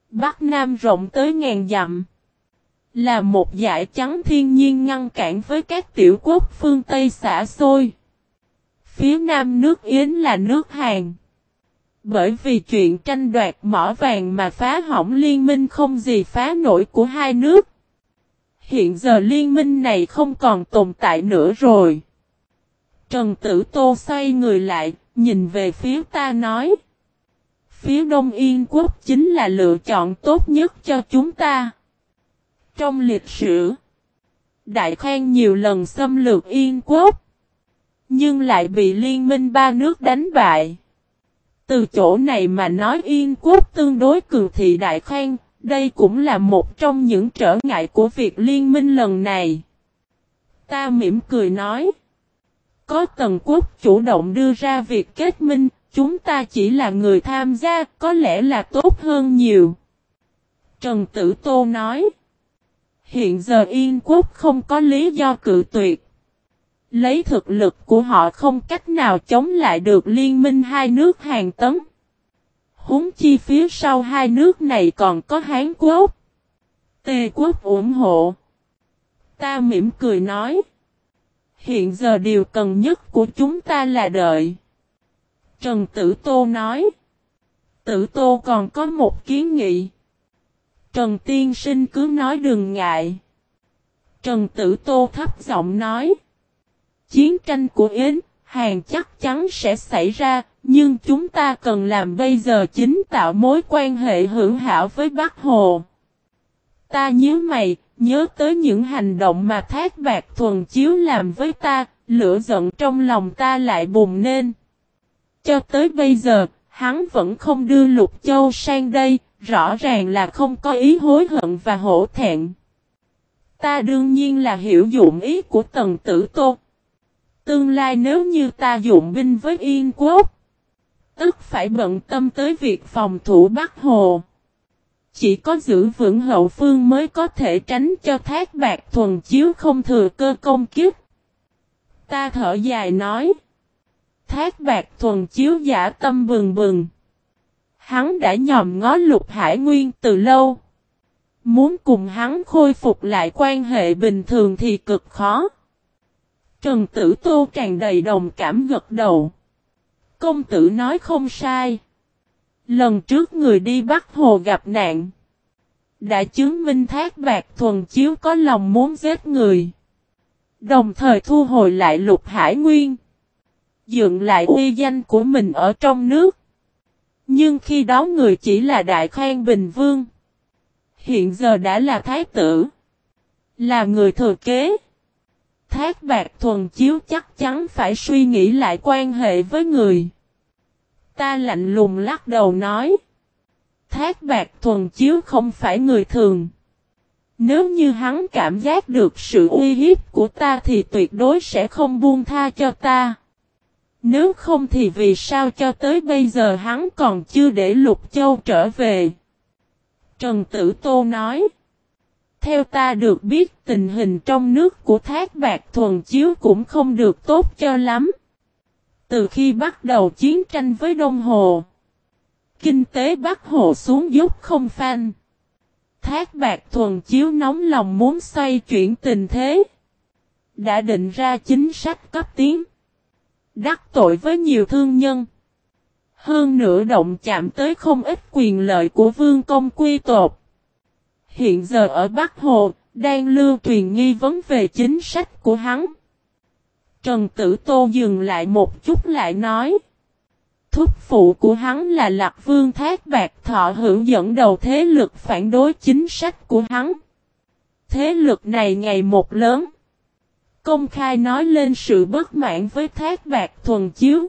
A: Bắc Nam rộng tới ngàn dặm. Là một dải trắng thiên nhiên ngăn cản với các tiểu quốc phương Tây xả xôi. Phía nam nước Yến là nước Hàn. Bởi vì chuyện tranh đoạt mỏ vàng mà phá hỏng liên minh không gì phá nổi của hai nước. Hiện giờ liên minh này không còn tồn tại nữa rồi. Trần Tử Tô xoay người lại, nhìn về phía ta nói. Phía Đông Yên Quốc chính là lựa chọn tốt nhất cho chúng ta. Trong lịch sử, Đại Khang nhiều lần xâm lược Yên Quốc nhưng lại bị liên minh ba nước đánh bại. Từ chỗ này mà nói Yên quốc tương đối cường thị Đại Khang, đây cũng là một trong những trở ngại của việc liên minh lần này. Ta mỉm cười nói, có tần quốc chủ động đưa ra việc kết minh, chúng ta chỉ là người tham gia, có lẽ là tốt hơn nhiều. Trần Tử Tô nói, hiện giờ Yên quốc không có lý do cự tuyệt. Lấy thực lực của họ không cách nào chống lại được liên minh hai nước hàng tấn. Húng chi phía sau hai nước này còn có Hán Quốc. Tề Quốc ủng hộ. Ta mỉm cười nói. Hiện giờ điều cần nhất của chúng ta là đợi. Trần Tử Tô nói. Tử Tô còn có một kiến nghị. Trần Tiên Sinh cứ nói đừng ngại. Trần Tử Tô thấp giọng nói. Chiến tranh của Yến, Hàn chắc chắn sẽ xảy ra, nhưng chúng ta cần làm bây giờ chính tạo mối quan hệ hữu hảo với Bắc Hồ. Ta nhớ mày, Nhớ tới những hành động mà Thác Bạc Thuần Chiếu làm với ta, lửa giận trong lòng ta lại bùng lên. Cho tới bây giờ, hắn vẫn không đưa Lục Châu sang đây, rõ ràng là không có ý hối hận và hổ thẹn. Ta đương nhiên là hiểu dụng ý của Tần Tử Tô. Tương lai nếu như ta dụng binh với Yên Quốc, tức phải bận tâm tới việc phòng thủ Bắc Hồ. Chỉ có giữ vững hậu phương mới có thể tránh cho thác bạc thuần chiếu không thừa cơ công kiếp. Ta thở dài nói. Thác bạc thuần chiếu giả tâm bừng bừng. Hắn đã nhòm ngó lục hải nguyên từ lâu. Muốn cùng hắn khôi phục lại quan hệ bình thường thì cực khó. Trần Tử Tô tràn đầy đồng cảm gật đầu. Công tử nói không sai. Lần trước người đi Bắc Hồ gặp nạn. Đã chứng minh thác bạc thuần chiếu có lòng muốn giết người. Đồng thời thu hồi lại lục hải nguyên. Dựng lại uy danh của mình ở trong nước. Nhưng khi đó người chỉ là Đại Khang Bình Vương. Hiện giờ đã là Thái tử. Là người thừa kế. Thác bạc thuần chiếu chắc chắn phải suy nghĩ lại quan hệ với người. Ta lạnh lùng lắc đầu nói. Thác bạc thuần chiếu không phải người thường. Nếu như hắn cảm giác được sự uy hiếp của ta thì tuyệt đối sẽ không buông tha cho ta. Nếu không thì vì sao cho tới bây giờ hắn còn chưa để Lục Châu trở về? Trần Tử Tô nói. Theo ta được biết tình hình trong nước của Thác Bạc Thuần Chiếu cũng không được tốt cho lắm. Từ khi bắt đầu chiến tranh với Đông Hồ, kinh tế Bắc Hồ xuống dốc không phanh. Thác Bạc Thuần Chiếu nóng lòng muốn xoay chuyển tình thế. Đã định ra chính sách cấp tiến. Đắc tội với nhiều thương nhân. Hơn nữa động chạm tới không ít quyền lợi của vương công quy tột. Hiện giờ ở Bắc Hồ, đang lưu truyền nghi vấn về chính sách của hắn. Trần Tử Tô dừng lại một chút lại nói. Thúc phụ của hắn là Lạc Vương Thác Bạc Thọ hữu dẫn đầu thế lực phản đối chính sách của hắn. Thế lực này ngày một lớn. Công khai nói lên sự bất mãn với Thác Bạc Thuần Chiếu.